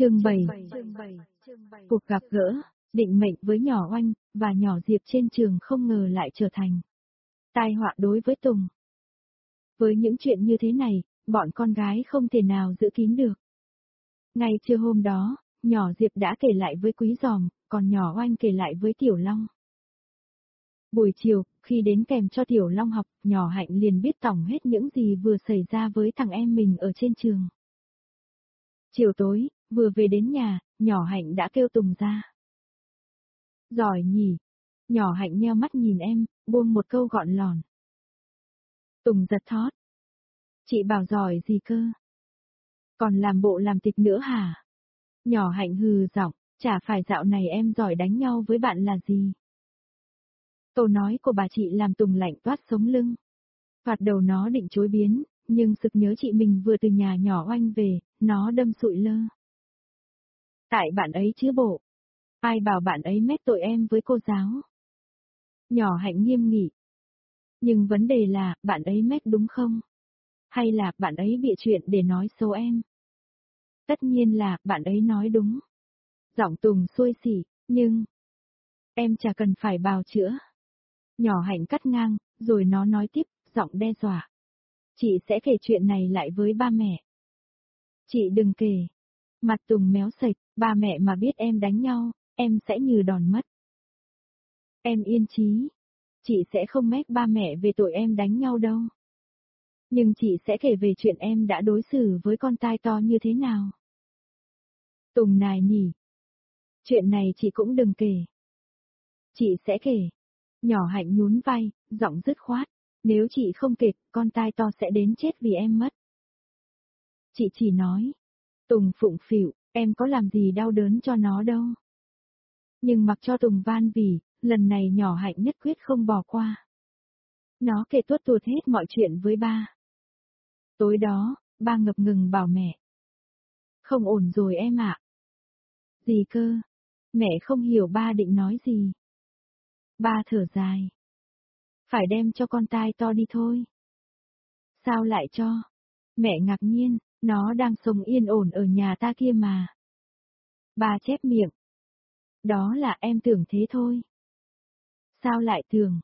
Chương 7 Cuộc gặp gỡ, định mệnh với nhỏ oanh, và nhỏ Diệp trên trường không ngờ lại trở thành tai họa đối với Tùng. Với những chuyện như thế này, bọn con gái không thể nào giữ kín được. Ngay trưa hôm đó, nhỏ Diệp đã kể lại với Quý Giòm, còn nhỏ oanh kể lại với Tiểu Long. Buổi chiều, khi đến kèm cho Tiểu Long học, nhỏ hạnh liền biết tổng hết những gì vừa xảy ra với thằng em mình ở trên trường. Chiều tối, vừa về đến nhà, nhỏ hạnh đã kêu Tùng ra. Giỏi nhỉ. Nhỏ hạnh nheo mắt nhìn em, buông một câu gọn lòn. Tùng giật thót. Chị bảo giỏi gì cơ? Còn làm bộ làm tịch nữa hả? Nhỏ hạnh hừ giọng, chả phải dạo này em giỏi đánh nhau với bạn là gì? Câu nói của bà chị làm Tùng lạnh toát sống lưng. Phạt đầu nó định chối biến, nhưng sực nhớ chị mình vừa từ nhà nhỏ oanh về, nó đâm sụi lơ. Tại bạn ấy chứ bộ. Ai bảo bạn ấy mét tội em với cô giáo? Nhỏ hạnh nghiêm nghị. Nhưng vấn đề là, bạn ấy mét đúng không? Hay là bạn ấy bịa chuyện để nói xấu em? Tất nhiên là, bạn ấy nói đúng. Giọng Tùng xuôi xỉ, nhưng... Em chả cần phải bào chữa. Nhỏ hạnh cắt ngang, rồi nó nói tiếp, giọng đe dọa. Chị sẽ kể chuyện này lại với ba mẹ. Chị đừng kể. Mặt Tùng méo sạch, ba mẹ mà biết em đánh nhau, em sẽ như đòn mất. Em yên chí. Chị sẽ không mách ba mẹ về tội em đánh nhau đâu. Nhưng chị sẽ kể về chuyện em đã đối xử với con tai to như thế nào. Tùng nài nhỉ. Chuyện này chị cũng đừng kể. Chị sẽ kể. Nhỏ hạnh nhún vai, giọng dứt khoát. Nếu chị không kể, con tai to sẽ đến chết vì em mất. Chị chỉ nói. Tùng phụng phịu, em có làm gì đau đớn cho nó đâu. Nhưng mặc cho Tùng van vì, lần này nhỏ hạnh nhất quyết không bỏ qua. Nó kể tuốt tuột hết mọi chuyện với ba. Tối đó, ba ngập ngừng bảo mẹ. Không ổn rồi em ạ. Gì cơ? Mẹ không hiểu ba định nói gì. Ba thở dài. Phải đem cho con tai to đi thôi. Sao lại cho? Mẹ ngạc nhiên, nó đang sống yên ổn ở nhà ta kia mà. Ba chép miệng. Đó là em tưởng thế thôi. Sao lại tưởng?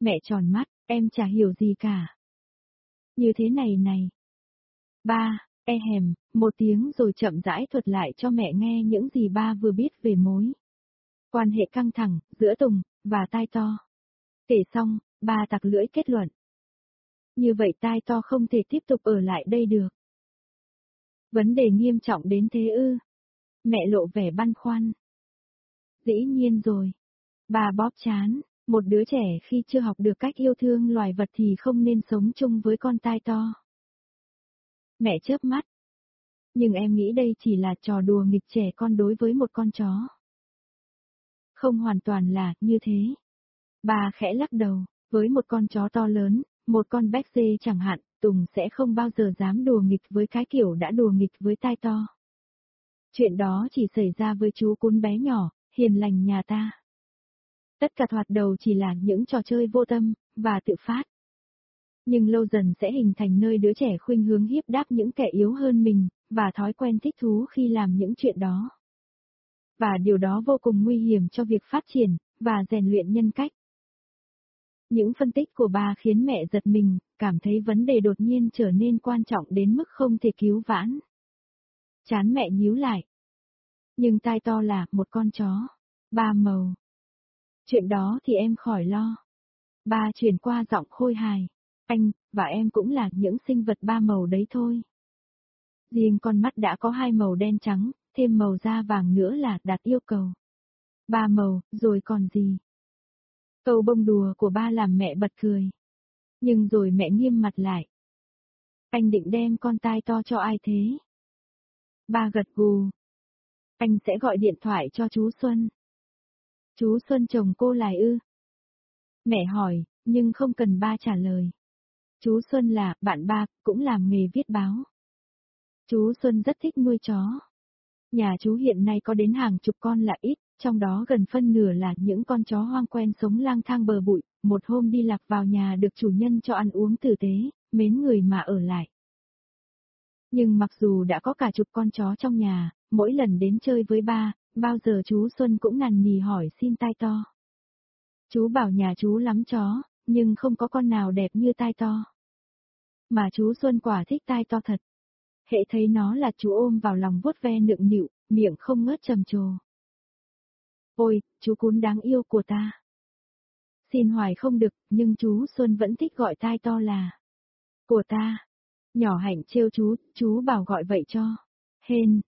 Mẹ tròn mắt, em chả hiểu gì cả. Như thế này này. Ba, e hèm, một tiếng rồi chậm rãi thuật lại cho mẹ nghe những gì ba vừa biết về mối. Quan hệ căng thẳng, giữa Tùng, và tai to. Kể xong, ba tặc lưỡi kết luận. Như vậy tai to không thể tiếp tục ở lại đây được. Vấn đề nghiêm trọng đến thế ư. Mẹ lộ vẻ băn khoăn. Dĩ nhiên rồi. Bà bóp chán, một đứa trẻ khi chưa học được cách yêu thương loài vật thì không nên sống chung với con tai to. Mẹ chớp mắt. Nhưng em nghĩ đây chỉ là trò đùa nghịch trẻ con đối với một con chó. Không hoàn toàn là như thế. Bà khẽ lắc đầu, với một con chó to lớn, một con béc dê chẳng hạn, Tùng sẽ không bao giờ dám đùa nghịch với cái kiểu đã đùa nghịch với tai to. Chuyện đó chỉ xảy ra với chú cún bé nhỏ, hiền lành nhà ta. Tất cả thoạt đầu chỉ là những trò chơi vô tâm, và tự phát. Nhưng lâu dần sẽ hình thành nơi đứa trẻ khuynh hướng hiếp đáp những kẻ yếu hơn mình, và thói quen thích thú khi làm những chuyện đó. Và điều đó vô cùng nguy hiểm cho việc phát triển, và rèn luyện nhân cách. Những phân tích của bà khiến mẹ giật mình, cảm thấy vấn đề đột nhiên trở nên quan trọng đến mức không thể cứu vãn. Chán mẹ nhíu lại. Nhưng tai to là một con chó, ba màu. Chuyện đó thì em khỏi lo. Ba chuyển qua giọng khôi hài. Anh, và em cũng là những sinh vật ba màu đấy thôi. Riêng con mắt đã có hai màu đen trắng, thêm màu da vàng nữa là đạt yêu cầu. Ba màu, rồi còn gì? Câu bông đùa của ba làm mẹ bật cười. Nhưng rồi mẹ nghiêm mặt lại. Anh định đem con tai to cho ai thế? Ba gật gù. Anh sẽ gọi điện thoại cho chú Xuân. Chú Xuân chồng cô lại ư? Mẹ hỏi, nhưng không cần ba trả lời. Chú Xuân là bạn ba, cũng làm nghề viết báo. Chú Xuân rất thích nuôi chó. Nhà chú hiện nay có đến hàng chục con là ít, trong đó gần phân nửa là những con chó hoang quen sống lang thang bờ bụi, một hôm đi lạc vào nhà được chủ nhân cho ăn uống tử tế, mến người mà ở lại. Nhưng mặc dù đã có cả chục con chó trong nhà, mỗi lần đến chơi với ba, bao giờ chú Xuân cũng nằn nì hỏi xin tai to. Chú bảo nhà chú lắm chó, nhưng không có con nào đẹp như tai to. Mà chú Xuân quả thích tai to thật. Hệ thấy nó là chú ôm vào lòng vuốt ve nựng nịu, miệng không ngớt trầm trồ. Ôi, chú cún đáng yêu của ta. Xin hoài không được, nhưng chú Xuân vẫn thích gọi tai to là của ta. Nhỏ hạnh trêu chú, chú bảo gọi vậy cho. Hên.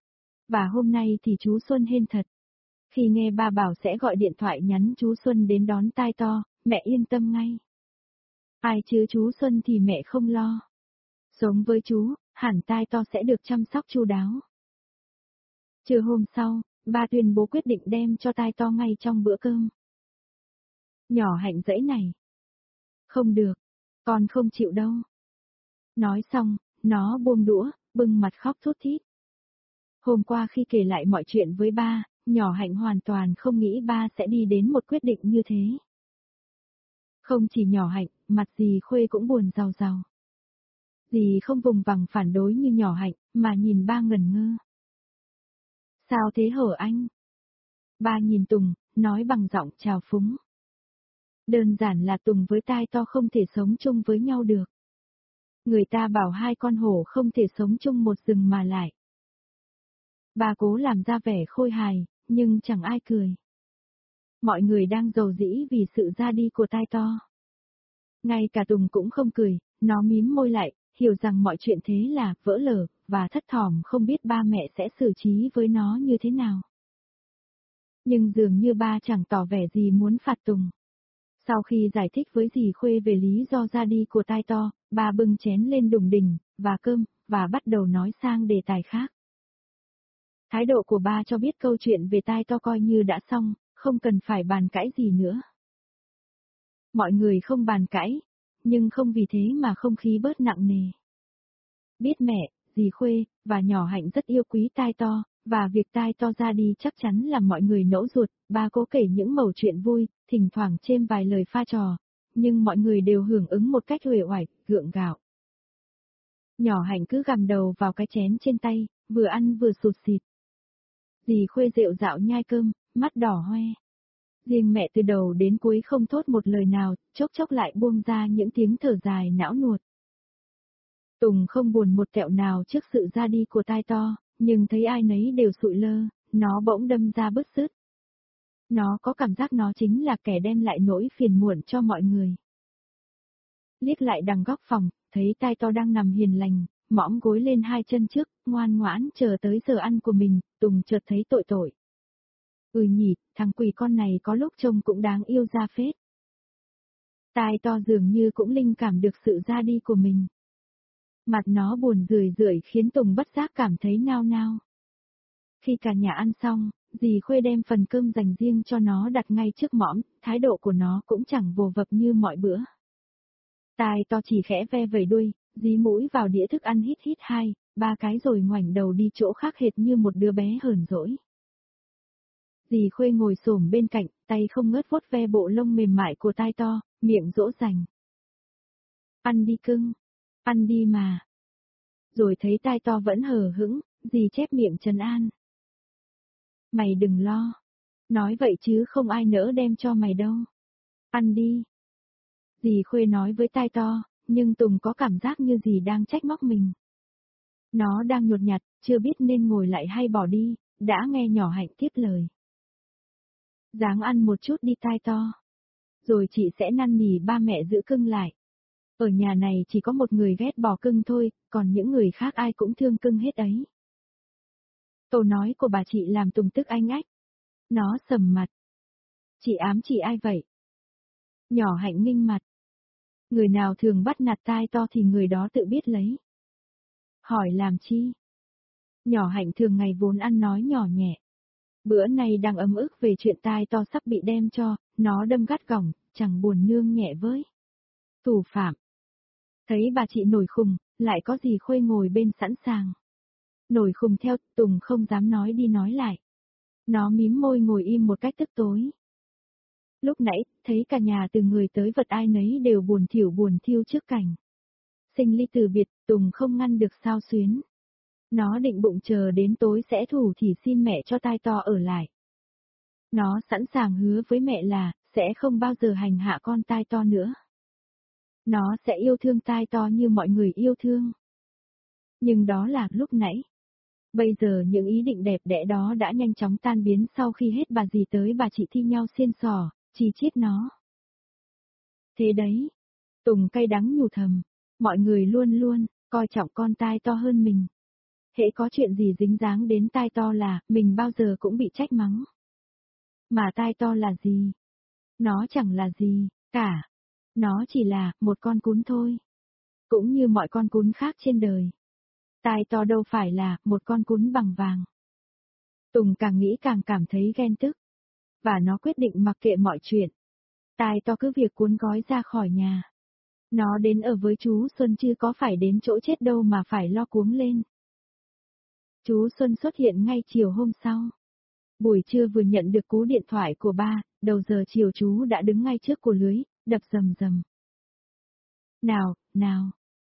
Và hôm nay thì chú Xuân hên thật. Khi nghe ba bảo sẽ gọi điện thoại nhắn chú Xuân đến đón tai to, mẹ yên tâm ngay. Ai chứ chú Xuân thì mẹ không lo. Sống với chú, hẳn tai to sẽ được chăm sóc chu đáo. Trưa hôm sau, ba tuyên bố quyết định đem cho tai to ngay trong bữa cơm. Nhỏ hạnh dãy này. Không được, con không chịu đâu. Nói xong, nó buông đũa, bưng mặt khóc thút thít. Hôm qua khi kể lại mọi chuyện với ba, nhỏ hạnh hoàn toàn không nghĩ ba sẽ đi đến một quyết định như thế. Không chỉ nhỏ hạnh, mặt dì Khuê cũng buồn giàu giàu. Dì không vùng vằng phản đối như nhỏ hạnh, mà nhìn ba ngần ngơ. Sao thế hở anh? Ba nhìn Tùng, nói bằng giọng chào phúng. Đơn giản là Tùng với tai to không thể sống chung với nhau được. Người ta bảo hai con hổ không thể sống chung một rừng mà lại. Bà cố làm ra vẻ khôi hài, nhưng chẳng ai cười. Mọi người đang giàu dĩ vì sự ra đi của tai to. Ngay cả Tùng cũng không cười, nó mím môi lại, hiểu rằng mọi chuyện thế là vỡ lở, và thất thỏm không biết ba mẹ sẽ xử trí với nó như thế nào. Nhưng dường như ba chẳng tỏ vẻ gì muốn phạt Tùng. Sau khi giải thích với dì Khuê về lý do ra đi của tai to, ba bưng chén lên đùng đỉnh, và cơm, và bắt đầu nói sang đề tài khác. Thái độ của ba cho biết câu chuyện về tai to coi như đã xong, không cần phải bàn cãi gì nữa. Mọi người không bàn cãi, nhưng không vì thế mà không khí bớt nặng nề. Biết mẹ, dì Khuê, và nhỏ hạnh rất yêu quý tai to, và việc tai to ra đi chắc chắn làm mọi người nỗ ruột, ba cố kể những mẩu chuyện vui, thỉnh thoảng chêm vài lời pha trò, nhưng mọi người đều hưởng ứng một cách huệ hoài, gượng gạo. Nhỏ hạnh cứ gầm đầu vào cái chén trên tay, vừa ăn vừa sụt xịt. Dì khuê rượu dạo nhai cơm, mắt đỏ hoe. Riêng mẹ từ đầu đến cuối không thốt một lời nào, chốc chốc lại buông ra những tiếng thở dài não nuột. Tùng không buồn một kẹo nào trước sự ra đi của tai to, nhưng thấy ai nấy đều sụi lơ, nó bỗng đâm ra bứt sứt. Nó có cảm giác nó chính là kẻ đem lại nỗi phiền muộn cho mọi người. Liếc lại đằng góc phòng, thấy tai to đang nằm hiền lành, mõm gối lên hai chân trước, ngoan ngoãn chờ tới giờ ăn của mình, Tùng chợt thấy tội tội. Ừ nhỉ, thằng quỷ con này có lúc trông cũng đáng yêu ra phết. Tai to dường như cũng linh cảm được sự ra đi của mình. Mặt nó buồn rười rượi khiến Tùng bất giác cảm thấy nao nao. Khi cả nhà ăn xong, dì Khuê đem phần cơm dành riêng cho nó đặt ngay trước mõm, thái độ của nó cũng chẳng vồ vập như mọi bữa. Tai to chỉ khẽ ve vẩy đuôi, dí mũi vào đĩa thức ăn hít hít hai, ba cái rồi ngoảnh đầu đi chỗ khác hệt như một đứa bé hờn dỗi. Dì Khuê ngồi xổm bên cạnh, tay không ngớt vuốt ve bộ lông mềm mại của tai to, miệng dỗ dành. Ăn đi cưng, ăn đi mà. Rồi thấy tai to vẫn hờ hững, dì chép miệng trần an. Mày đừng lo. Nói vậy chứ không ai nỡ đem cho mày đâu. Ăn đi. Dì Khuê nói với tai to, nhưng Tùng có cảm giác như dì đang trách móc mình. Nó đang nhột nhạt, chưa biết nên ngồi lại hay bỏ đi, đã nghe nhỏ hạnh tiếp lời. Dáng ăn một chút đi tai to. Rồi chị sẽ năn nỉ ba mẹ giữ cưng lại. Ở nhà này chỉ có một người ghét bỏ cưng thôi, còn những người khác ai cũng thương cưng hết ấy. Câu nói của bà chị làm Tùng tức anh ách. Nó sầm mặt. Chị ám chị ai vậy? Nhỏ hạnh ninh mặt. Người nào thường bắt nạt tai to thì người đó tự biết lấy. Hỏi làm chi? Nhỏ hạnh thường ngày vốn ăn nói nhỏ nhẹ. Bữa nay đang ấm ức về chuyện tai to sắp bị đem cho, nó đâm gắt gỏng, chẳng buồn nương nhẹ với. Tù phạm. Thấy bà chị nổi khùng, lại có gì khuê ngồi bên sẵn sàng. Nổi khùng theo, Tùng không dám nói đi nói lại. Nó mím môi ngồi im một cách tức tối. Lúc nãy, thấy cả nhà từ người tới vật ai nấy đều buồn thiểu buồn thiêu trước cảnh. Sinh ly từ biệt, Tùng không ngăn được sao xuyến. Nó định bụng chờ đến tối sẽ thủ thì xin mẹ cho tai to ở lại. Nó sẵn sàng hứa với mẹ là, sẽ không bao giờ hành hạ con tai to nữa. Nó sẽ yêu thương tai to như mọi người yêu thương. Nhưng đó là lúc nãy. Bây giờ những ý định đẹp đẽ đó đã nhanh chóng tan biến sau khi hết bà dì tới bà chị thi nhau xiên sò, chỉ chiết nó. Thế đấy, Tùng cay đắng nhủ thầm, mọi người luôn luôn, coi trọng con tai to hơn mình. Hễ có chuyện gì dính dáng đến tai to là, mình bao giờ cũng bị trách mắng. Mà tai to là gì? Nó chẳng là gì, cả. Nó chỉ là, một con cún thôi. Cũng như mọi con cún khác trên đời. Tai to đâu phải là, một con cún bằng vàng. Tùng càng nghĩ càng cảm thấy ghen tức. Và nó quyết định mặc kệ mọi chuyện. Tai to cứ việc cuốn gói ra khỏi nhà. Nó đến ở với chú Xuân chứ có phải đến chỗ chết đâu mà phải lo cuống lên. Chú Xuân xuất hiện ngay chiều hôm sau. Buổi trưa vừa nhận được cú điện thoại của ba, đầu giờ chiều chú đã đứng ngay trước của lưới, đập rầm rầm. Nào, nào,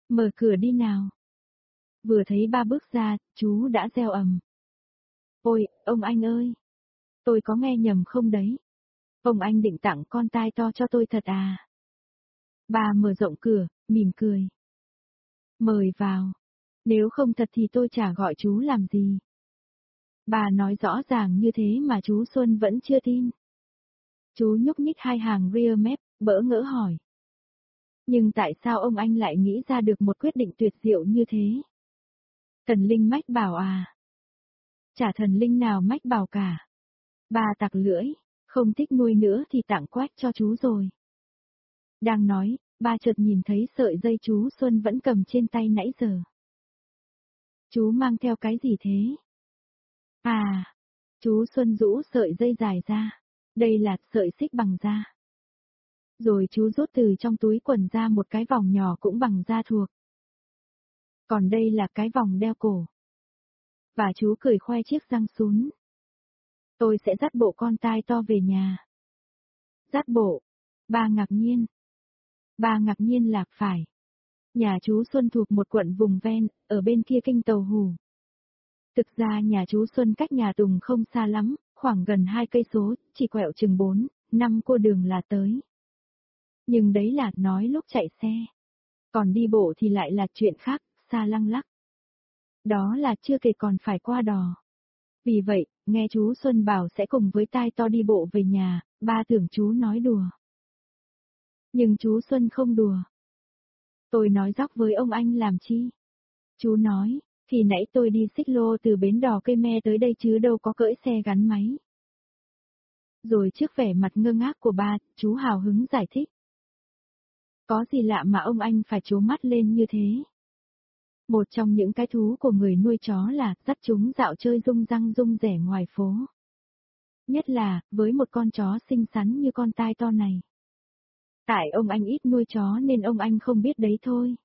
mở cửa đi nào. Vừa thấy ba bước ra, chú đã reo ầm. Ôi, ông anh ơi! Tôi có nghe nhầm không đấy? Ông anh định tặng con tai to cho tôi thật à? Ba mở rộng cửa, mỉm cười. Mời vào. Nếu không thật thì tôi chả gọi chú làm gì. Bà nói rõ ràng như thế mà chú Xuân vẫn chưa tin. Chú nhúc nhích hai hàng rear mép, bỡ ngỡ hỏi. Nhưng tại sao ông anh lại nghĩ ra được một quyết định tuyệt diệu như thế? Thần linh mách bảo à? Chả thần linh nào mách bảo cả. Bà tặc lưỡi, không thích nuôi nữa thì tặng quách cho chú rồi. Đang nói, ba chợt nhìn thấy sợi dây chú Xuân vẫn cầm trên tay nãy giờ. Chú mang theo cái gì thế? À, chú Xuân rũ sợi dây dài ra. Đây là sợi xích bằng da. Rồi chú rút từ trong túi quần ra một cái vòng nhỏ cũng bằng da thuộc. Còn đây là cái vòng đeo cổ. Và chú cười khoe chiếc răng sún. Tôi sẽ dắt bộ con tai to về nhà. Dắt bộ. Ba ngạc nhiên. Ba ngạc nhiên là phải. Nhà chú Xuân thuộc một quận vùng ven, ở bên kia kinh tàu hù. Thực ra nhà chú Xuân cách nhà Tùng không xa lắm, khoảng gần hai cây số, chỉ quẹo chừng bốn, năm cô đường là tới. Nhưng đấy là nói lúc chạy xe. Còn đi bộ thì lại là chuyện khác, xa lăng lắc. Đó là chưa kể còn phải qua đò. Vì vậy, nghe chú Xuân bảo sẽ cùng với tai to đi bộ về nhà, ba tưởng chú nói đùa. Nhưng chú Xuân không đùa. Tôi nói dóc với ông anh làm chi? Chú nói, thì nãy tôi đi xích lô từ bến đò cây me tới đây chứ đâu có cưỡi xe gắn máy. Rồi trước vẻ mặt ngơ ngác của ba, chú hào hứng giải thích. Có gì lạ mà ông anh phải chố mắt lên như thế? Một trong những cái thú của người nuôi chó là dắt chúng dạo chơi rung răng rung rẻ ngoài phố. Nhất là, với một con chó xinh xắn như con tai to này. Tại ông anh ít nuôi chó nên ông anh không biết đấy thôi.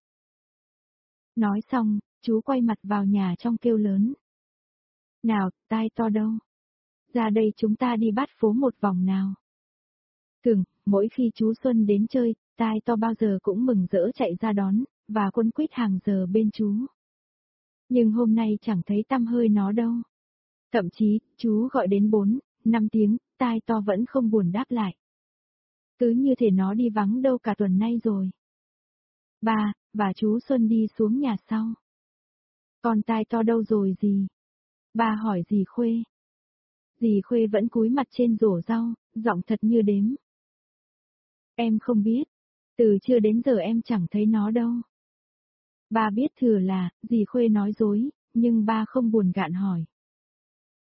Nói xong, chú quay mặt vào nhà trong kêu lớn. Nào, tai to đâu? Ra đây chúng ta đi bắt phố một vòng nào. Thường, mỗi khi chú Xuân đến chơi, tai to bao giờ cũng mừng rỡ chạy ra đón, và quân quyết hàng giờ bên chú. Nhưng hôm nay chẳng thấy tâm hơi nó đâu. Thậm chí, chú gọi đến 4, 5 tiếng, tai to vẫn không buồn đáp lại. Cứ như thể nó đi vắng đâu cả tuần nay rồi. Ba, và chú Xuân đi xuống nhà sau. Con tai to đâu rồi gì? Ba hỏi dì Khuê. Dì Khuê vẫn cúi mặt trên rổ rau, giọng thật như đếm. Em không biết. Từ chưa đến giờ em chẳng thấy nó đâu. Ba biết thừa là, dì Khuê nói dối, nhưng ba không buồn gạn hỏi.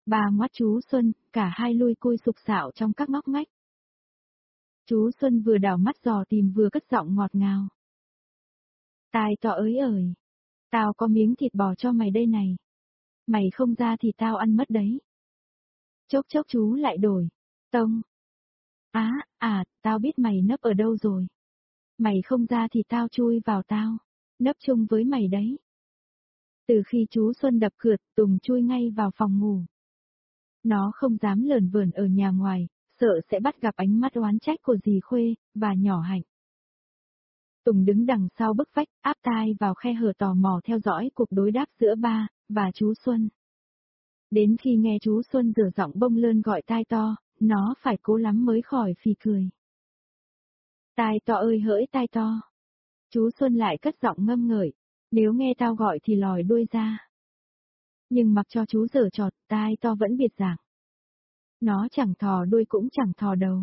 Ba ngoắt chú Xuân, cả hai lui cui sục sạo trong các ngóc ngách. Chú Xuân vừa đảo mắt dò tìm vừa cất giọng ngọt ngào. Tai to ới ời. Tao có miếng thịt bò cho mày đây này. Mày không ra thì tao ăn mất đấy. Chốc chốc chú lại đổi. Tông. Á, à, tao biết mày nấp ở đâu rồi. Mày không ra thì tao chui vào tao. Nấp chung với mày đấy. Từ khi chú Xuân đập cửa, Tùng chui ngay vào phòng ngủ. Nó không dám lờn vờn ở nhà ngoài, sợ sẽ bắt gặp ánh mắt oán trách của dì Khuê, và nhỏ hạnh. Tùng đứng đằng sau bức vách, áp tai vào khe hở tò mò theo dõi cuộc đối đáp giữa ba, và chú Xuân. Đến khi nghe chú Xuân rửa giọng bông lơn gọi tai to, nó phải cố lắm mới khỏi phì cười. Tai to ơi hỡi tai to. Chú Xuân lại cất giọng ngâm ngợi, nếu nghe tao gọi thì lòi đuôi ra. Nhưng mặc cho chú dở trọt, tai to vẫn biệt dạng. Nó chẳng thò đuôi cũng chẳng thò đầu.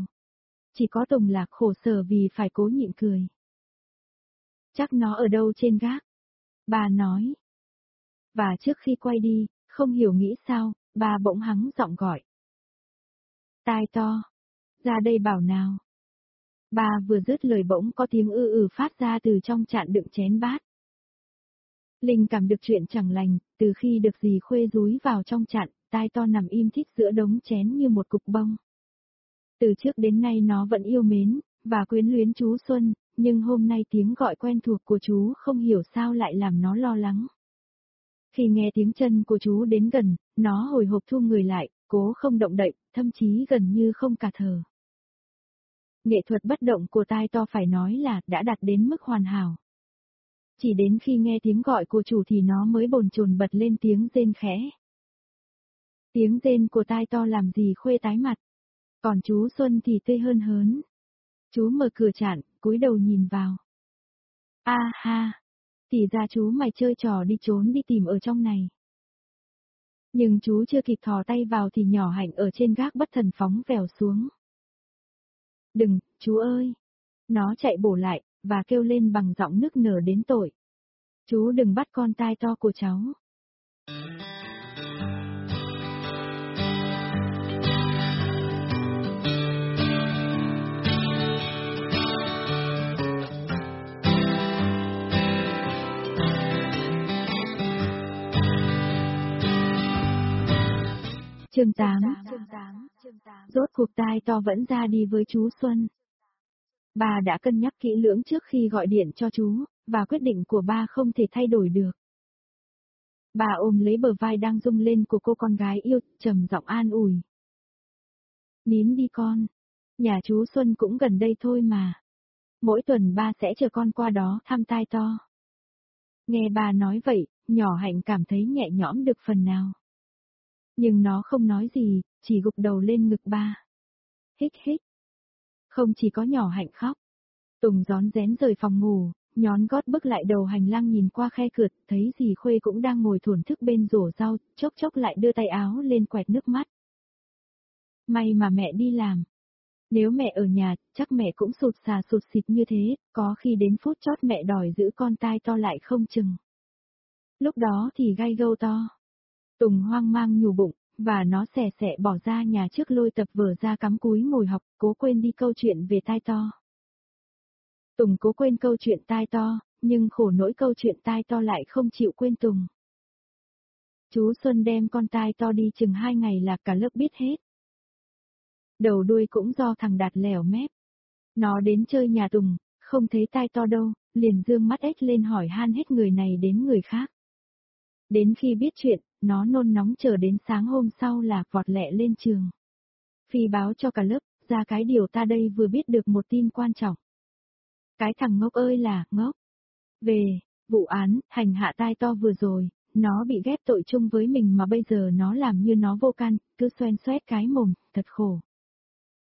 Chỉ có Tùng Lạc khổ sở vì phải cố nhịn cười. Chắc nó ở đâu trên gác. Bà nói. Và trước khi quay đi, không hiểu nghĩ sao, bà bỗng hắng giọng gọi. Tai to. Ra đây bảo nào. Bà vừa dứt lời bỗng có tiếng ư ư phát ra từ trong chạn đựng chén bát. Linh cảm được chuyện chẳng lành, từ khi được dì khuê rúi vào trong chạn, tai to nằm im thích giữa đống chén như một cục bông. Từ trước đến nay nó vẫn yêu mến, và quyến luyến chú Xuân, nhưng hôm nay tiếng gọi quen thuộc của chú không hiểu sao lại làm nó lo lắng. Khi nghe tiếng chân của chú đến gần, nó hồi hộp thu người lại, cố không động đậy, thậm chí gần như không cả thở. Nghệ thuật bất động của tai to phải nói là đã đạt đến mức hoàn hảo. Chỉ đến khi nghe tiếng gọi của chủ thì nó mới bồn chồn bật lên tiếng rên khẽ. Tiếng rên của tai to làm gì khuê tái mặt. Còn chú Xuân thì tươi hơn hớn. Chú mở cửa chặn, cúi đầu nhìn vào. A ha, thì ra chú mày chơi trò đi trốn đi tìm ở trong này. Nhưng chú chưa kịp thò tay vào thì nhỏ hạnh ở trên gác bất thần phóng vèo xuống. Đừng, chú ơi! Nó chạy bổ lại, và kêu lên bằng giọng nức nở đến tội. Chú đừng bắt con tai to của cháu. Chương 8 Rốt cuộc tai to vẫn ra đi với chú Xuân. Bà đã cân nhắc kỹ lưỡng trước khi gọi điện cho chú, và quyết định của ba không thể thay đổi được. Bà ôm lấy bờ vai đang rung lên của cô con gái yêu, trầm giọng an ủi. Nín đi con. Nhà chú Xuân cũng gần đây thôi mà. Mỗi tuần ba sẽ chờ con qua đó thăm tai to. Nghe bà nói vậy, nhỏ hạnh cảm thấy nhẹ nhõm được phần nào. Nhưng nó không nói gì, chỉ gục đầu lên ngực ba. Hích hích. Không chỉ có nhỏ hạnh khóc. Tùng gión rén rời phòng ngủ, nhón gót bước lại đầu hành lang nhìn qua khe cửa, thấy dì Khuê cũng đang ngồi thổn thức bên rổ rau, chốc chốc lại đưa tay áo lên quẹt nước mắt. May mà mẹ đi làm. Nếu mẹ ở nhà, chắc mẹ cũng sụt xà sụt xịt như thế, có khi đến phút chót mẹ đòi giữ con tai to lại không chừng. Lúc đó thì gai gâu to. Tùng hoang mang nhủ bụng, và nó xẻ xẻ bỏ ra nhà trước lôi tập vở ra cắm cúi ngồi học, cố quên đi câu chuyện về tai to. Tùng cố quên câu chuyện tai to, nhưng khổ nỗi câu chuyện tai to lại không chịu quên Tùng. Chú Xuân đem con tai to đi chừng hai ngày là cả lớp biết hết. Đầu đuôi cũng do thằng Đạt lẻo mép. Nó đến chơi nhà Tùng, không thấy tai to đâu, liền dương mắt ếch lên hỏi han hết người này đến người khác. Đến khi biết chuyện, nó nôn nóng chờ đến sáng hôm sau là vọt lẹ lên trường. Phi báo cho cả lớp, ra cái điều ta đây vừa biết được một tin quan trọng. Cái thằng ngốc ơi là, ngốc. Về, vụ án, hành hạ tai to vừa rồi, nó bị ghép tội chung với mình mà bây giờ nó làm như nó vô can, cứ xoen xoét cái mồm, thật khổ.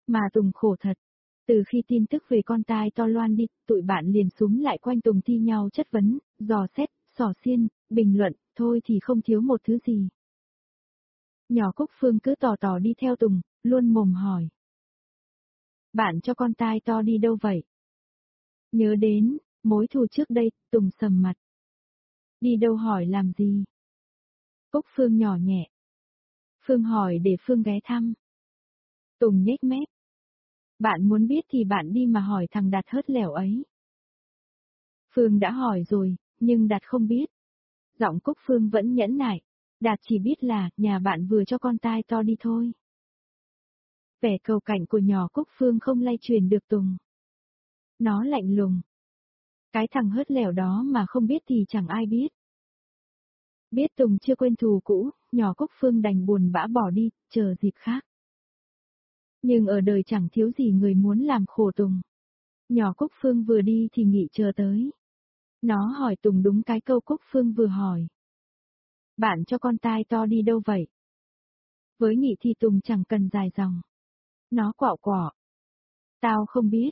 Mà Tùng khổ thật. Từ khi tin tức về con tai to loan đi, tụi bạn liền súng lại quanh Tùng thi nhau chất vấn, dò xét, sò xiên, bình luận, thôi thì không thiếu một thứ gì. Nhỏ Cúc Phương cứ tò tò đi theo Tùng, luôn mồm hỏi. Bạn cho con tai to đi đâu vậy? Nhớ đến, mối thù trước đây, Tùng sầm mặt. Đi đâu hỏi làm gì? Cúc Phương nhỏ nhẹ. Phương hỏi để Phương ghé thăm. Tùng nhếch mép. Bạn muốn biết thì bạn đi mà hỏi thằng Đạt hớt lẻo ấy. Phương đã hỏi rồi, nhưng Đạt không biết. Giọng Cúc Phương vẫn nhẫn nại. Đạt chỉ biết là nhà bạn vừa cho con tai to đi thôi. Vẻ cầu cảnh của nhỏ Cúc Phương không lay truyền được Tùng. Nó lạnh lùng. Cái thằng hớt lẻo đó mà không biết thì chẳng ai biết. Biết Tùng chưa quên thù cũ, nhỏ Cúc Phương đành buồn bã bỏ đi, chờ dịp khác. Nhưng ở đời chẳng thiếu gì người muốn làm khổ Tùng. Nhỏ Cúc Phương vừa đi thì nghị chờ tới. Nó hỏi Tùng đúng cái câu Cúc Phương vừa hỏi. Bạn cho con tai to đi đâu vậy? Với nghị thì Tùng chẳng cần dài dòng. Nó quạo quọ. Tao không biết.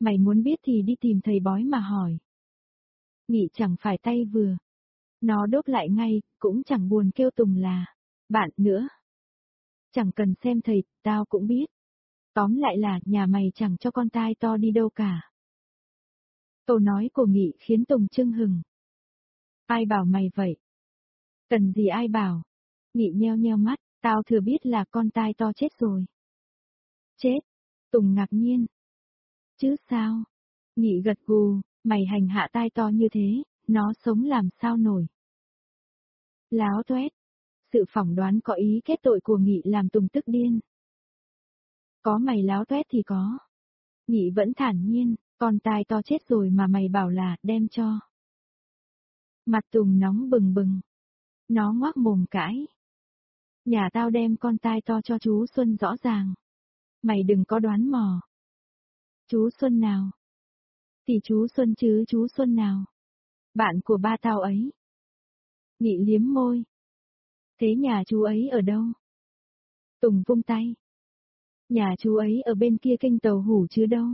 Mày muốn biết thì đi tìm thầy bói mà hỏi. Nghị chẳng phải tay vừa. Nó đốt lại ngay, cũng chẳng buồn kêu Tùng là. Bạn nữa. Chẳng cần xem thầy, tao cũng biết. Tóm lại là nhà mày chẳng cho con tai to đi đâu cả. Câu nói của Nghị khiến Tùng chưng hừng. Ai bảo mày vậy? Cần gì ai bảo? Nghị nheo nheo mắt, tao thừa biết là con tai to chết rồi. Chết? Tùng ngạc nhiên. Chứ sao? Nghị gật gù, mày hành hạ tai to như thế, nó sống làm sao nổi. Láo tuét. Sự phỏng đoán có ý kết tội của Nghị làm Tùng tức điên. Có mày láo tuét thì có. Nghị vẫn thản nhiên, con tai to chết rồi mà mày bảo là đem cho. Mặt Tùng nóng bừng bừng. Nó ngoác mồm cãi. Nhà tao đem con tai to cho chú Xuân rõ ràng. Mày đừng có đoán mò. Chú Xuân nào? Thì chú Xuân chứ chú Xuân nào? Bạn của ba tao ấy. Nghị liếm môi. Thế nhà chú ấy ở đâu? Tùng vung tay. Nhà chú ấy ở bên kia kênh tàu hủ chứ đâu.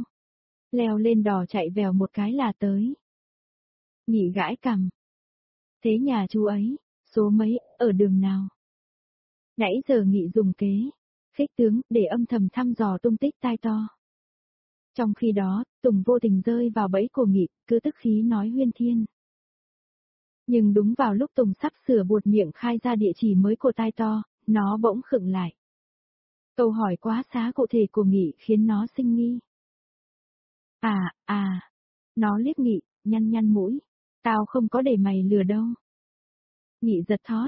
Leo lên đò chạy vèo một cái là tới. Nhị gãi cằm. Thế nhà chú ấy, số mấy, ở đường nào? Nãy giờ Nghị dùng kế, khích tướng, để âm thầm thăm dò tung tích tai to. Trong khi đó, Tùng vô tình rơi vào bẫy của Nghị, cứ tức khí nói huyên thiên. Nhưng đúng vào lúc Tùng sắp sửa buột miệng khai ra địa chỉ mới của tai to, nó bỗng khựng lại. Câu hỏi quá xá cụ thể của Nghị khiến nó sinh nghi. À, à, nó liếc Nghị, nhăn nhăn mũi, tao không có để mày lừa đâu. Nghị giật thót.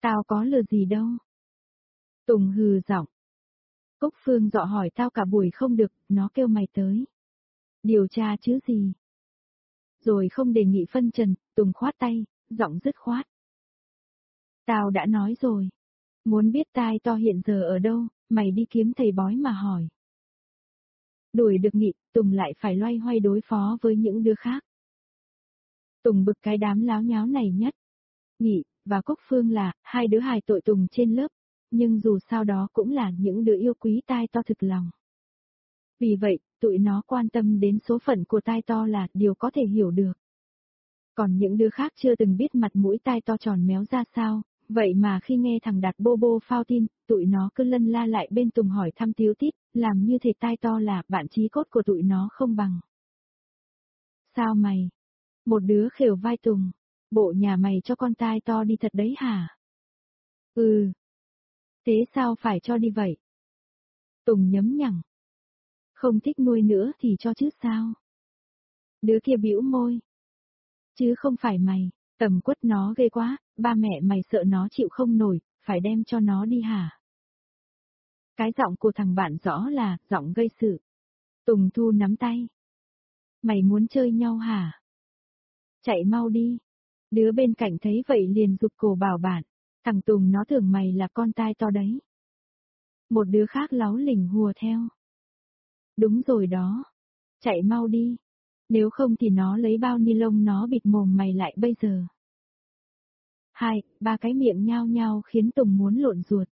Tao có lừa gì đâu. Tùng hừ giọng. Cúc Phương dọ hỏi tao cả buổi không được, nó kêu mày tới. Điều tra chứ gì. Rồi không đề nghị phân trần, Tùng khoát tay, giọng dứt khoát. Tao đã nói rồi. Muốn biết tai to hiện giờ ở đâu, mày đi kiếm thầy bói mà hỏi. Đuổi được nghị, Tùng lại phải loay hoay đối phó với những đứa khác. Tùng bực cái đám láo nháo này nhất. Nghị, và Cúc Phương là, hai đứa hài tội Tùng trên lớp, nhưng dù sao đó cũng là những đứa yêu quý tai to thực lòng. Vì vậy, tụi nó quan tâm đến số phận của tai to là điều có thể hiểu được. Còn những đứa khác chưa từng biết mặt mũi tai to tròn méo ra sao, vậy mà khi nghe thằng Đạt bô bô phao tin, tụi nó cứ lân la lại bên Tùng hỏi thăm tiếu tít, làm như thể tai to là bạn trí cốt của tụi nó không bằng. Sao mày? Một đứa khều vai Tùng, bộ nhà mày cho con tai to đi thật đấy hả? Ừ. Thế sao phải cho đi vậy? Tùng nhấm nhẳng. Không thích nuôi nữa thì cho chứ sao? Đứa kia bĩu môi. Chứ không phải mày, tầm quất nó ghê quá, ba mẹ mày sợ nó chịu không nổi, phải đem cho nó đi hả? Cái giọng của thằng bạn rõ là giọng gây sự. Tùng Thu nắm tay. Mày muốn chơi nhau hả? Chạy mau đi. Đứa bên cạnh thấy vậy liền rụt cổ bảo bạn. Thằng Tùng nó tưởng mày là con tai to đấy. Một đứa khác láo lỉnh hùa theo. Đúng rồi đó. Chạy mau đi. Nếu không thì nó lấy bao ni lông nó bịt mồm mày lại bây giờ. Hai, ba cái miệng nhao nhao khiến Tùng muốn lộn ruột.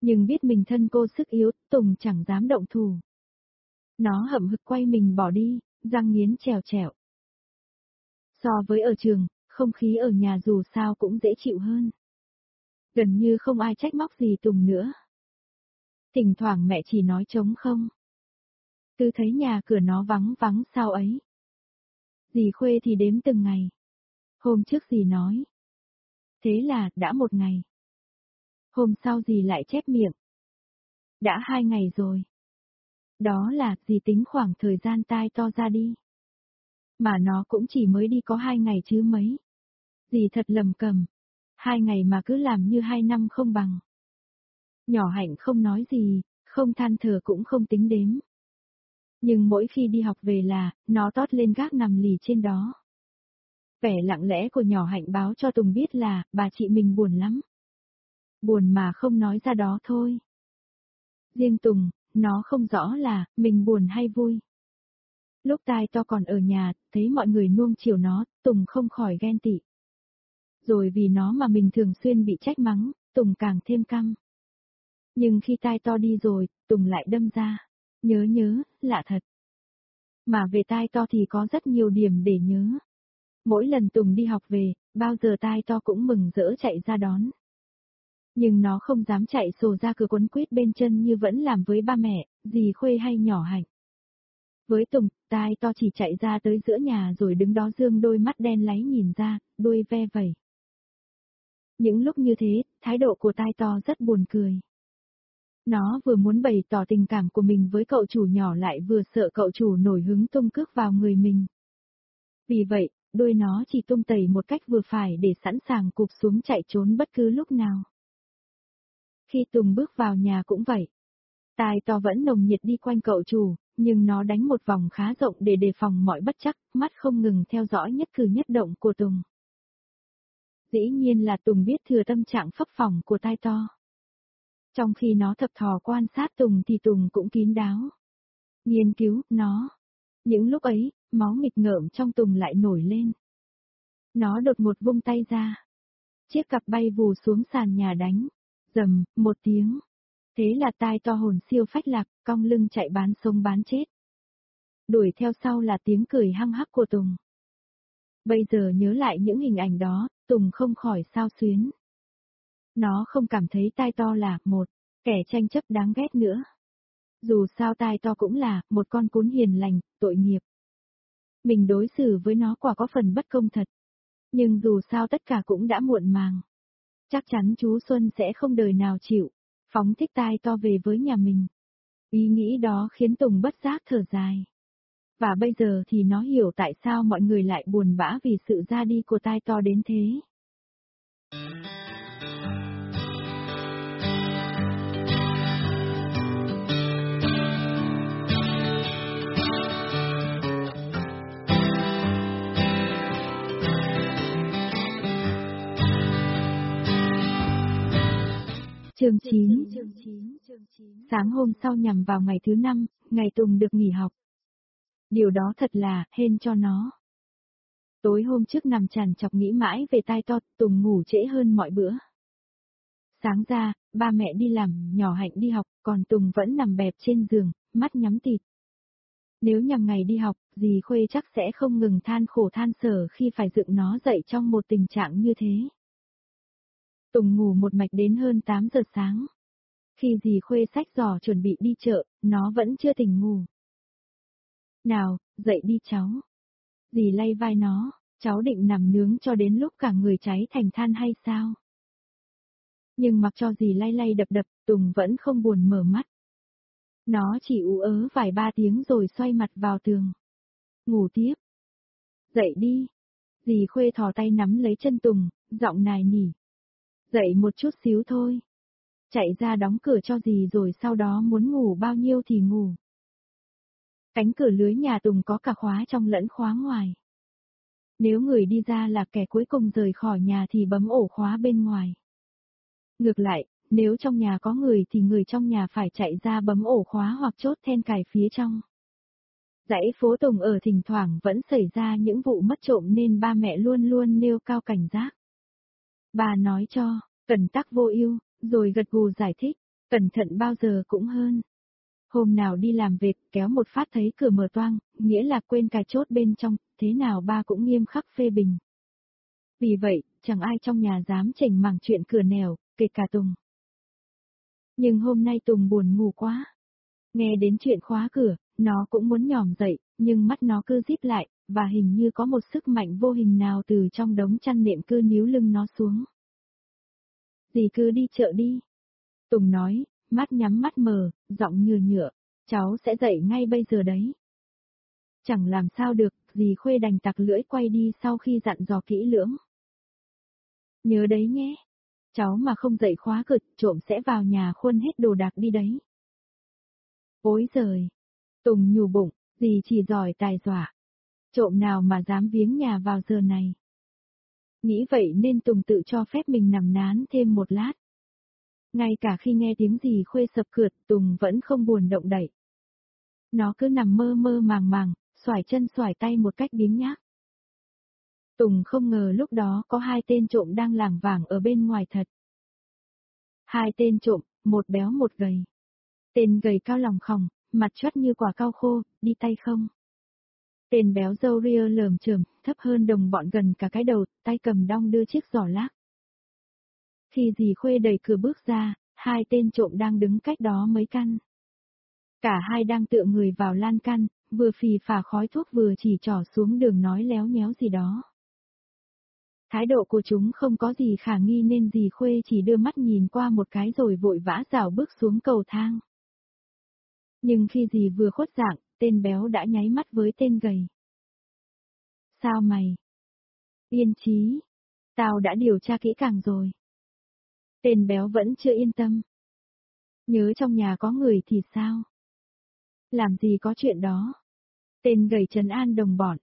Nhưng biết mình thân cô sức yếu, Tùng chẳng dám động thủ. Nó hậm hực quay mình bỏ đi, răng nghiến trèo trèo. So với ở trường, không khí ở nhà dù sao cũng dễ chịu hơn. Gần như không ai trách móc gì Tùng nữa. Thỉnh thoảng mẹ chỉ nói trống không. Tư thấy nhà cửa nó vắng vắng sao ấy. Dì Khuê thì đếm từng ngày. Hôm trước dì nói. Thế là, đã một ngày. Hôm sau dì lại chép miệng. Đã hai ngày rồi. Đó là, dì tính khoảng thời gian tai to ra đi. Mà nó cũng chỉ mới đi có hai ngày chứ mấy. Dì thật lầm cầm. Hai ngày mà cứ làm như hai năm không bằng. Nhỏ hạnh không nói gì, không than thở cũng không tính đếm. Nhưng mỗi khi đi học về là, nó tót lên gác nằm lì trên đó. Vẻ lặng lẽ của nhỏ hạnh báo cho Tùng biết là, bà chị mình buồn lắm. Buồn mà không nói ra đó thôi. Riêng Tùng, nó không rõ là, mình buồn hay vui. Lúc tai to còn ở nhà, thấy mọi người nuông chiều nó, Tùng không khỏi ghen tị. Rồi vì nó mà mình thường xuyên bị trách mắng, Tùng càng thêm căm. Nhưng khi tai to đi rồi, Tùng lại đâm ra. Nhớ nhớ, lạ thật. Mà về tai to thì có rất nhiều điểm để nhớ. Mỗi lần Tùng đi học về, bao giờ tai to cũng mừng rỡ chạy ra đón. Nhưng nó không dám chạy sổ ra cửa quấn quýt bên chân như vẫn làm với ba mẹ, dì Khuê hay nhỏ hạnh. Với Tùng, tai to chỉ chạy ra tới giữa nhà rồi đứng đó dương đôi mắt đen láy nhìn ra, đuôi ve vẩy. Những lúc như thế, thái độ của tai to rất buồn cười. Nó vừa muốn bày tỏ tình cảm của mình với cậu chủ nhỏ lại vừa sợ cậu chủ nổi hứng tung cước vào người mình. Vì vậy, đôi nó chỉ tung tẩy một cách vừa phải để sẵn sàng cụp xuống chạy trốn bất cứ lúc nào. Khi Tùng bước vào nhà cũng vậy. Tai to vẫn nồng nhiệt đi quanh cậu chủ, nhưng nó đánh một vòng khá rộng để đề phòng mọi bất chắc, mắt không ngừng theo dõi nhất cử nhất động của Tùng. Dĩ nhiên là Tùng biết thừa tâm trạng phấp phòng của tai to. Trong khi nó thập thò quan sát Tùng thì Tùng cũng kín đáo. Nghiên cứu, nó. Những lúc ấy, máu nghịch ngợm trong Tùng lại nổi lên. Nó đột một vung tay ra. Chiếc cặp bay vù xuống sàn nhà đánh. Dầm, một tiếng. Thế là tai to hồn siêu phách lạc, cong lưng chạy bán sống bán chết. Đuổi theo sau là tiếng cười hăng hắc của Tùng. Bây giờ nhớ lại những hình ảnh đó, Tùng không khỏi sao xuyến. Nó không cảm thấy tai to là một kẻ tranh chấp đáng ghét nữa. Dù sao tai to cũng là một con cún hiền lành, tội nghiệp. Mình đối xử với nó quả có phần bất công thật. Nhưng dù sao tất cả cũng đã muộn màng. Chắc chắn chú Xuân sẽ không đời nào chịu, phóng thích tai to về với nhà mình. Ý nghĩ đó khiến Tùng bất giác thở dài. Và bây giờ thì nó hiểu tại sao mọi người lại buồn bã vì sự ra đi của tai to đến thế. Chương 9 Sáng hôm sau nhằm vào ngày thứ năm, ngày Tùng được nghỉ học. Điều đó thật là hên cho nó. Tối hôm trước nằm tràn chọc nghĩ mãi về tai to, Tùng ngủ trễ hơn mọi bữa. Sáng ra, ba mẹ đi làm, nhỏ hạnh đi học, còn Tùng vẫn nằm bẹp trên giường, mắt nhắm tịt. Nếu nhằm ngày đi học, dì Khuê chắc sẽ không ngừng than khổ than sở khi phải dựng nó dậy trong một tình trạng như thế. Tùng ngủ một mạch đến hơn 8 giờ sáng. Khi dì Khuê sách giỏ chuẩn bị đi chợ, nó vẫn chưa tỉnh ngủ. Nào, dậy đi cháu. Dì lay vai nó, cháu định nằm nướng cho đến lúc cả người cháy thành than hay sao? Nhưng mặc cho dì lay lay đập đập, Tùng vẫn không buồn mở mắt. Nó chỉ ú ớ vài ba tiếng rồi xoay mặt vào tường. Ngủ tiếp. Dậy đi. Dì Khuê thò tay nắm lấy chân Tùng, giọng nài nỉ. Dậy một chút xíu thôi. Chạy ra đóng cửa cho dì rồi sau đó muốn ngủ bao nhiêu thì ngủ. Cánh cửa lưới nhà Tùng có cả khóa trong lẫn khóa ngoài. Nếu người đi ra là kẻ cuối cùng rời khỏi nhà thì bấm ổ khóa bên ngoài. Ngược lại, nếu trong nhà có người thì người trong nhà phải chạy ra bấm ổ khóa hoặc chốt then cài phía trong. Dãy phố Tùng ở thỉnh thoảng vẫn xảy ra những vụ mất trộm nên ba mẹ luôn luôn nêu cao cảnh giác. Bà nói cho, cẩn tắc vô ưu, rồi gật gù giải thích, cẩn thận bao giờ cũng hơn. Hôm nào đi làm việc, kéo một phát thấy cửa mở toang, nghĩa là quên cài chốt bên trong, thế nào ba cũng nghiêm khắc phê bình. Vì vậy, chẳng ai trong nhà dám chỉnh mảng chuyện cửa nẻo, kể cả Tùng. Nhưng hôm nay Tùng buồn ngủ quá. Nghe đến chuyện khóa cửa, nó cũng muốn nhòm dậy, nhưng mắt nó cứ díp lại, và hình như có một sức mạnh vô hình nào từ trong đống chăn nệm cứ níu lưng nó xuống. Dì cứ đi chợ đi. Tùng nói, mắt nhắm mắt mờ, giọng nhừa nhựa, cháu sẽ dậy ngay bây giờ đấy. Chẳng làm sao được, dì khuê đành tặc lưỡi quay đi sau khi dặn dò kỹ lưỡng. Nhớ đấy nhé. Cháu mà không dậy khóa cực, trộm sẽ vào nhà khuân hết đồ đạc đi đấy. Ôi giời! Tùng nhủ bụng, dì chỉ giỏi tài dọa. Trộm nào mà dám viếng nhà vào giờ này. Nghĩ vậy nên Tùng tự cho phép mình nằm nán thêm một lát. Ngay cả khi nghe tiếng gì khuê sập cượt, Tùng vẫn không buồn động đậy. Nó cứ nằm mơ mơ màng màng, xoải chân xoải tay một cách biếng nhác. Tùng không ngờ lúc đó có hai tên trộm đang làng vàng ở bên ngoài thật. Hai tên trộm, một béo một gầy. Tên gầy cao lòng khòng, mặt chót như quả cao khô, đi tay không. Tên béo dâu ria lờm chởm, thấp hơn đồng bọn gần cả cái đầu, tay cầm đong đưa chiếc giỏ lác. Khi dì Khuê đẩy cửa bước ra, hai tên trộm đang đứng cách đó mấy căn. Cả hai đang tựa người vào lan căn, vừa phì phà khói thuốc vừa chỉ trỏ xuống đường nói léo nhéo gì đó. Thái độ của chúng không có gì khả nghi nên dì Khuê chỉ đưa mắt nhìn qua một cái rồi vội vã rào bước xuống cầu thang. Nhưng khi dì vừa khuất dạng, tên béo đã nháy mắt với tên gầy. Sao mày? Yên chí. Tao đã điều tra kỹ càng rồi. Tên béo vẫn chưa yên tâm. Nhớ trong nhà có người thì sao? Làm gì có chuyện đó? Tên gầy trấn an đồng bọn.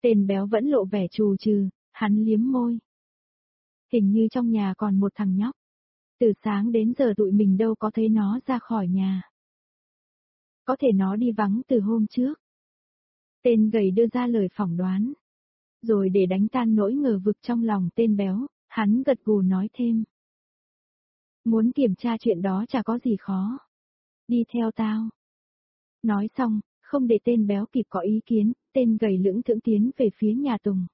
Tên béo vẫn lộ vẻ trù trừ, hắn liếm môi. Hình như trong nhà còn một thằng nhóc. Từ sáng đến giờ tụi mình đâu có thấy nó ra khỏi nhà. Có thể nó đi vắng từ hôm trước. Tên gầy đưa ra lời phỏng đoán. Rồi để đánh tan nỗi ngờ vực trong lòng tên béo, hắn gật gù nói thêm. Muốn kiểm tra chuyện đó chả có gì khó. Đi theo tao. Nói xong, không để tên béo kịp có ý kiến, tên gầy lưỡng thưởng tiến về phía nhà Tùng.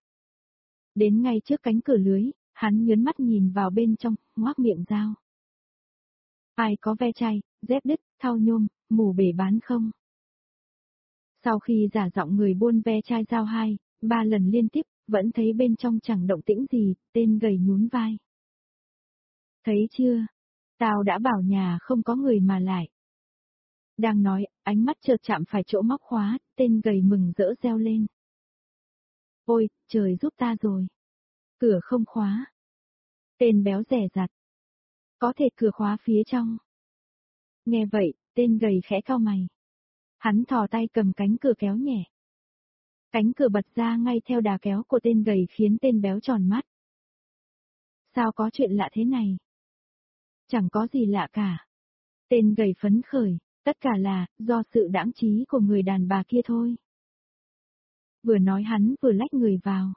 Đến ngay trước cánh cửa lưới, hắn nhớn mắt nhìn vào bên trong, ngoác miệng dao. Ai có ve chai, dép đứt, thao nhôm, mù bể bán không? Sau khi giả giọng người buôn ve chai giao hai, ba lần liên tiếp, vẫn thấy bên trong chẳng động tĩnh gì, tên gầy nhún vai. Thấy chưa? Tao đã bảo nhà không có người mà lại. Đang nói, ánh mắt chợt chạm phải chỗ móc khóa, tên gầy mừng rỡ reo lên. Ôi, trời giúp ta rồi. Cửa không khóa. Tên béo rẻ rặt. Có thể cửa khóa phía trong. Nghe vậy, tên gầy khẽ cao mày. Hắn thò tay cầm cánh cửa kéo nhẹ. Cánh cửa bật ra ngay theo đà kéo của tên gầy khiến tên béo tròn mắt. Sao có chuyện lạ thế này? Chẳng có gì lạ cả. Tên gầy phấn khởi, tất cả là do sự đãng trí của người đàn bà kia thôi. Vừa nói hắn vừa lách người vào.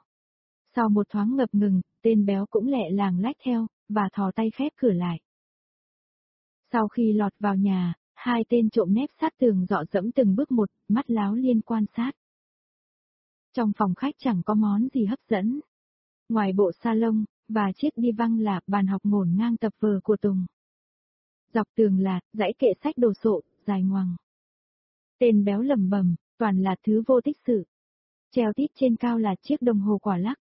Sau một thoáng ngập ngừng, tên béo cũng lẹ làng lách theo, và thò tay khép cửa lại. Sau khi lọt vào nhà, hai tên trộm nép sát tường dọ dẫm từng bước một, mắt láo liên quan sát. Trong phòng khách chẳng có món gì hấp dẫn. Ngoài bộ salon, và chiếc đi văng là bàn học ngổn ngang tập vờ của Tùng. Dọc tường là, dãy kệ sách đồ sộ, dài ngoằng. Tên béo lầm bầm, toàn là thứ vô tích sự. Treo tít trên cao là chiếc đồng hồ quả lắc.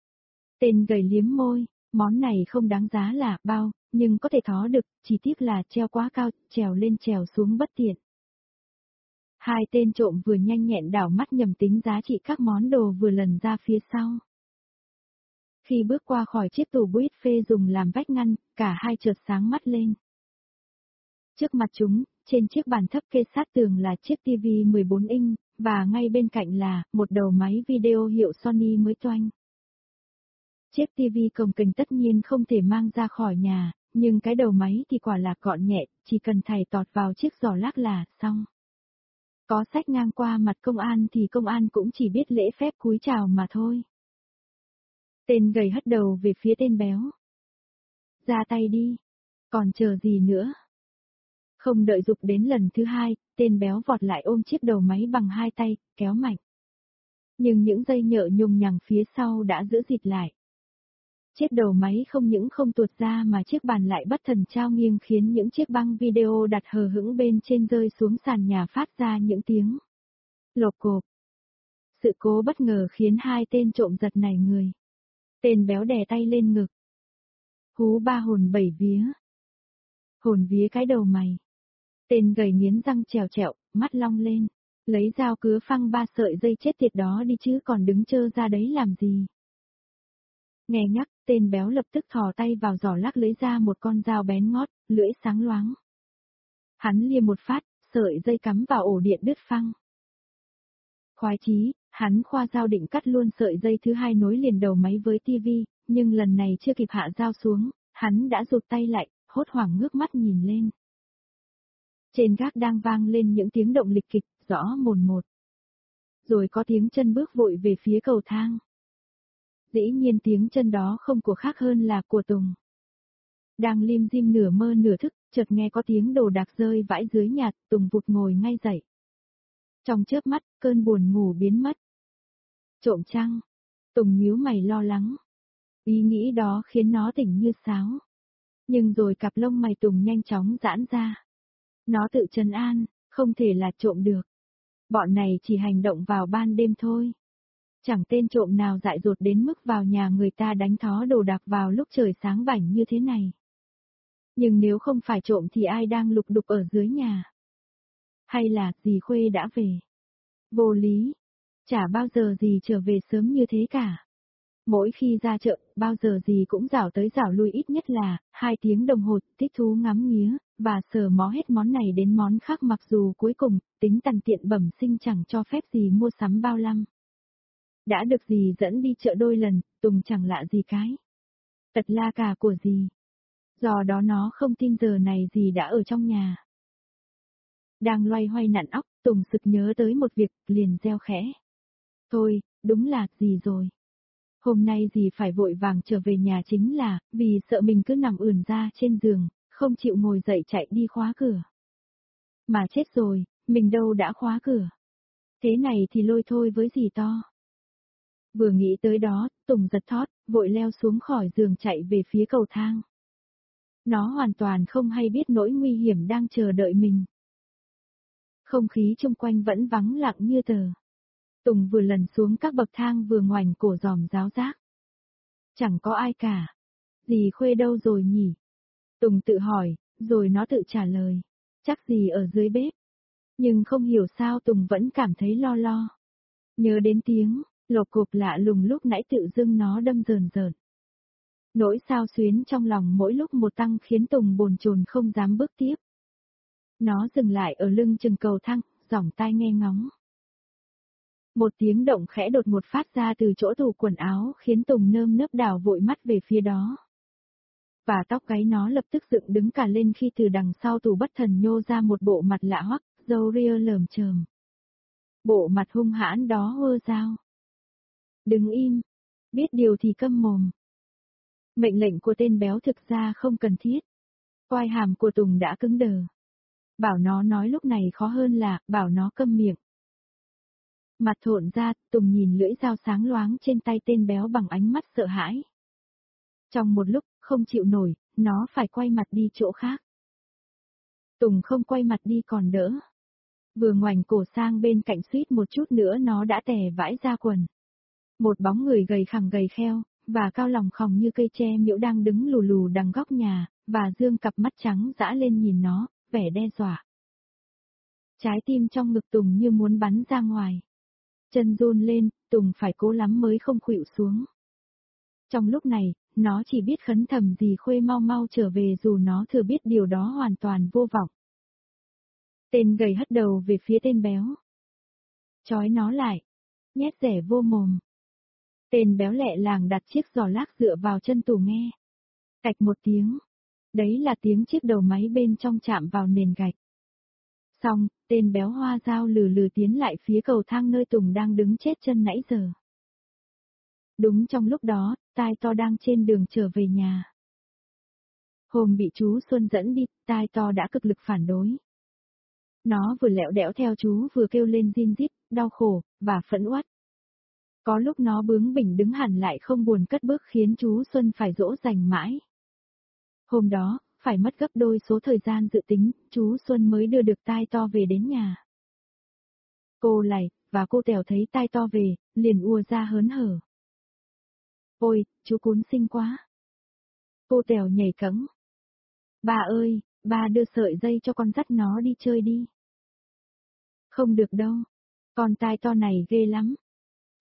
Tên gầy liếm môi, món này không đáng giá là bao, nhưng có thể thó được, chỉ tiếc là treo quá cao, trèo lên trèo xuống bất tiện. Hai tên trộm vừa nhanh nhẹn đảo mắt nhầm tính giá trị các món đồ vừa lần ra phía sau. Khi bước qua khỏi chiếc tủ buýt phê dùng làm vách ngăn, cả hai chợt sáng mắt lên. Trước mặt chúng, trên chiếc bàn thấp kê sát tường là chiếc TV 14 inch, và ngay bên cạnh là một đầu máy video hiệu Sony mới toanh. Chiếc tivi cồng kềnh tất nhiên không thể mang ra khỏi nhà, nhưng cái đầu máy thì quả là gọn nhẹ, chỉ cần thầy tọt vào chiếc giỏ lác là xong. Có sách ngang qua mặt công an thì công an cũng chỉ biết lễ phép cúi chào mà thôi. Tên gầy hất đầu về phía tên béo. Ra tay đi. Còn chờ gì nữa? Không đợi dục đến lần thứ hai, tên béo vọt lại ôm chiếc đầu máy bằng hai tay, kéo mạnh. Nhưng những dây nhợ nhung nhằng phía sau đã giữ dịt lại. Chiếc đầu máy không những không tuột ra mà chiếc bàn lại bất thần trao nghiêng khiến những chiếc băng video đặt hờ hững bên trên rơi xuống sàn nhà phát ra những tiếng lột cộp. Sự cố bất ngờ khiến hai tên trộm giật nảy người. Tên béo đè tay lên ngực. Hú ba hồn bảy vía. Hồn vía cái đầu mày. Tên gầy nghiến răng trèo trẹo, mắt long lên. Lấy dao cứa phăng ba sợi dây chết tiệt đó đi chứ còn đứng chơ ra đấy làm gì. Nghe nhắc, tên béo lập tức thò tay vào giỏ lắc lấy ra một con dao bén ngót, lưỡi sáng loáng. Hắn liềm một phát, sợi dây cắm vào ổ điện đứt phăng. Khoái chí, hắn khoa dao định cắt luôn sợi dây thứ hai nối liền đầu máy với tivi, Nhưng lần này chưa kịp hạ dao xuống, hắn đã rụt tay lại, hốt hoảng ngước mắt nhìn lên. Trên gác đang vang lên những tiếng động lịch kịch, rõ mồn một. Rồi có tiếng chân bước vội về phía cầu thang. Dĩ nhiên tiếng chân đó không của khác hơn là của Tùng. Đang lim dim nửa mơ nửa thức, chợt nghe có tiếng đồ đạc rơi vãi dưới nhà, Tùng vụt ngồi ngay dậy. Trong chớp mắt, cơn buồn ngủ biến mất. Trộm trăng. Tùng nhíu mày lo lắng. Ý nghĩ đó khiến nó tỉnh như sáo. Nhưng rồi cặp lông mày Tùng nhanh chóng giãn ra. Nó tự trấn an, không thể là trộm được. Bọn này chỉ hành động vào ban đêm thôi. Chẳng tên trộm nào dại dột đến mức vào nhà người ta đánh thó đồ đạc vào lúc trời sáng bảnh như thế này. Nhưng nếu không phải trộm thì ai đang lục đục ở dưới nhà? Hay là dì Khuê đã về? Vô lý. Chả bao giờ dì trở về sớm như thế cả. Mỗi khi ra chợ, bao giờ dì cũng rảo tới rảo lui ít nhất là, hai tiếng đồng hồ, thích thú ngắm nghía, và sờ mó hết món này đến món khác mặc dù cuối cùng, tính tàn tiện bẩm sinh chẳng cho phép gì mua sắm bao lăm. Đã được gì dẫn đi chợ đôi lần, Tùng chẳng lạ gì cái. Tật la cà của gì, Do đó nó không tin giờ này gì đã ở trong nhà. Đang loay hoay nặn óc, Tùng sực nhớ tới một việc, liền gieo khẽ. Thôi, đúng là gì rồi. Hôm nay gì phải vội vàng trở về nhà chính là, vì sợ mình cứ nằm ườn ra trên giường, không chịu ngồi dậy chạy đi khóa cửa. Mà chết rồi, mình đâu đã khóa cửa. Thế này thì lôi thôi với gì to. Vừa nghĩ tới đó, Tùng giật thót, vội leo xuống khỏi giường chạy về phía cầu thang. Nó hoàn toàn không hay biết nỗi nguy hiểm đang chờ đợi mình. Không khí chung quanh vẫn vắng lặng như tờ. Tùng vừa lần xuống các bậc thang vừa ngoảnh cổ giòm giáo giác. Chẳng có ai cả. Dì Khuê đâu rồi nhỉ? Tùng tự hỏi, rồi nó tự trả lời. Chắc gì ở dưới bếp. Nhưng không hiểu sao Tùng vẫn cảm thấy lo lo. Nhớ đến tiếng, lột cục lạ lùng lúc nãy tự dưng nó đâm rờn rờn. Nỗi sao xuyến trong lòng mỗi lúc một tăng khiến Tùng bồn chồn không dám bước tiếp. Nó dừng lại ở lưng chừng cầu thang, giỏng tai nghe ngóng. Một tiếng động khẽ đột một phát ra từ chỗ tủ quần áo khiến Tùng nơm nớp đảo vội mắt về phía đó. Và tóc gáy nó lập tức dựng đứng cả lên khi từ đằng sau tủ bất thần nhô ra một bộ mặt lạ hoắc, dâu ria lờm chờm. Bộ mặt hung hãn đó hơ dao. Đừng im, biết điều thì câm mồm. Mệnh lệnh của tên béo thực ra không cần thiết. Quai hàm của Tùng đã cứng đờ. Bảo nó nói lúc này khó hơn là, bảo nó câm miệng. Mặt thộn ra, Tùng nhìn lưỡi dao sáng loáng trên tay tên béo bằng ánh mắt sợ hãi. Trong một lúc, không chịu nổi, nó phải quay mặt đi chỗ khác. Tùng không quay mặt đi còn đỡ. Vừa ngoảnh cổ sang bên cạnh suýt một chút nữa nó đã tè vãi ra quần. Một bóng người gầy khẳng gầy kheo, và cao lòng khòng như cây tre miễu đang đứng lù lù đằng góc nhà, và dương cặp mắt trắng dã lên nhìn nó, vẻ đe dọa. Trái tim trong ngực Tùng như muốn bắn ra ngoài. Chân run lên, Tùng phải cố lắm mới không khuỵu xuống. Trong lúc này, nó chỉ biết khấn thầm gì khuê mau mau trở về dù nó thừa biết điều đó hoàn toàn vô vọng. Tên gầy hất đầu về phía tên béo. Chói nó lại. Nhét rẻ vô mồm. Tên béo lẹ làng đặt chiếc giò lác dựa vào chân tủ nghe. Cạch một tiếng. Đấy là tiếng chiếc đầu máy bên trong chạm vào nền gạch. Xong, tên béo hoa dao lừ lừ tiến lại phía cầu thang nơi Tùng đang đứng chết chân nãy giờ. Đúng trong lúc đó, tai to đang trên đường trở về nhà. Hôm bị chú Xuân dẫn đi, tai to đã cực lực phản đối. Nó vừa lẹo đẽo theo chú vừa kêu lên zin rít, đau khổ, và phẫn uất. Có lúc nó bướng bỉnh đứng hẳn lại không buồn cất bước khiến chú Xuân phải dỗ dành mãi. Hôm đó, phải mất gấp đôi số thời gian dự tính, chú Xuân mới đưa được tai to về đến nhà. Cô lầy, và cô Tèo thấy tai to về, liền ùa ra hớn hở. Ôi, chú cún xinh quá. Cô Tèo nhảy cẫng. Bà ơi, bà đưa sợi dây cho con dắt nó đi chơi đi. Không được đâu, con tai to này ghê lắm.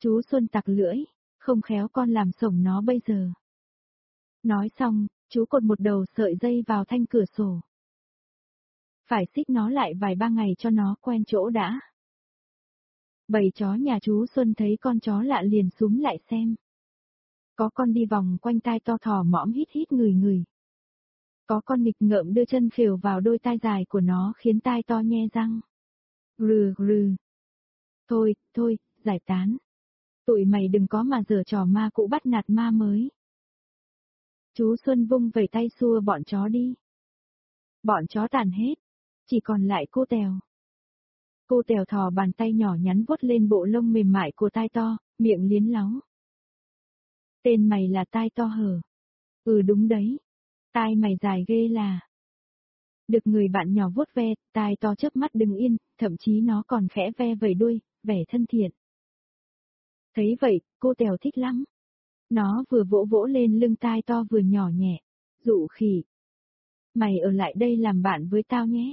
Chú Xuân tặc lưỡi, không khéo con làm sổng nó bây giờ. Nói xong, chú cột một đầu sợi dây vào thanh cửa sổ. Phải xích nó lại vài ba ngày cho nó quen chỗ đã. Bầy chó nhà chú Xuân thấy con chó lạ liền súng lại xem. Có con đi vòng quanh tai to thò mõm hít hít người người. Có con nghịch ngợm đưa chân phiều vào đôi tai dài của nó khiến tai to nhe răng. Rừ rừ. Thôi, thôi, giải tán. Tụi mày đừng có mà dở trò ma cũ bắt nạt ma mới. Chú Xuân vung vẩy tay xua bọn chó đi. Bọn chó tàn hết. Chỉ còn lại cô Tèo. Cô Tèo thò bàn tay nhỏ nhắn vuốt lên bộ lông mềm mại của tai to, miệng liến láu. Tên mày là tai to hở. Ừ đúng đấy. Tai mày dài ghê là. Được người bạn nhỏ vuốt ve, tai to chớp mắt đừng yên, thậm chí nó còn khẽ ve vẩy đuôi, vẻ thân thiện. Thấy vậy, cô Tèo thích lắm. Nó vừa vỗ vỗ lên lưng tai to vừa nhỏ nhẹ. Dụ khỉ. Mày ở lại đây làm bạn với tao nhé.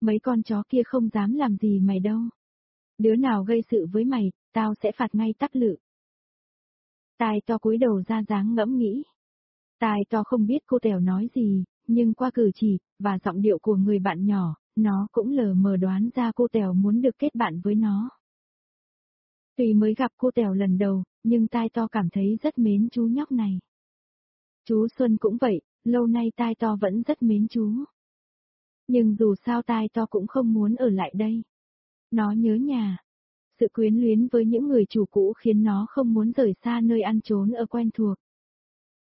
Mấy con chó kia không dám làm gì mày đâu. Đứa nào gây sự với mày, tao sẽ phạt ngay tắc lự. Tai to cúi đầu ra dáng ngẫm nghĩ. Tai to không biết cô Tèo nói gì, nhưng qua cử chỉ, và giọng điệu của người bạn nhỏ, nó cũng lờ mờ đoán ra cô Tèo muốn được kết bạn với nó. Tuy mới gặp cô Tèo lần đầu, nhưng tai to cảm thấy rất mến chú nhóc này. Chú Xuân cũng vậy, lâu nay tai to vẫn rất mến chú. Nhưng dù sao tai to cũng không muốn ở lại đây. Nó nhớ nhà. Sự quyến luyến với những người chủ cũ khiến nó không muốn rời xa nơi ăn trốn ở quen thuộc.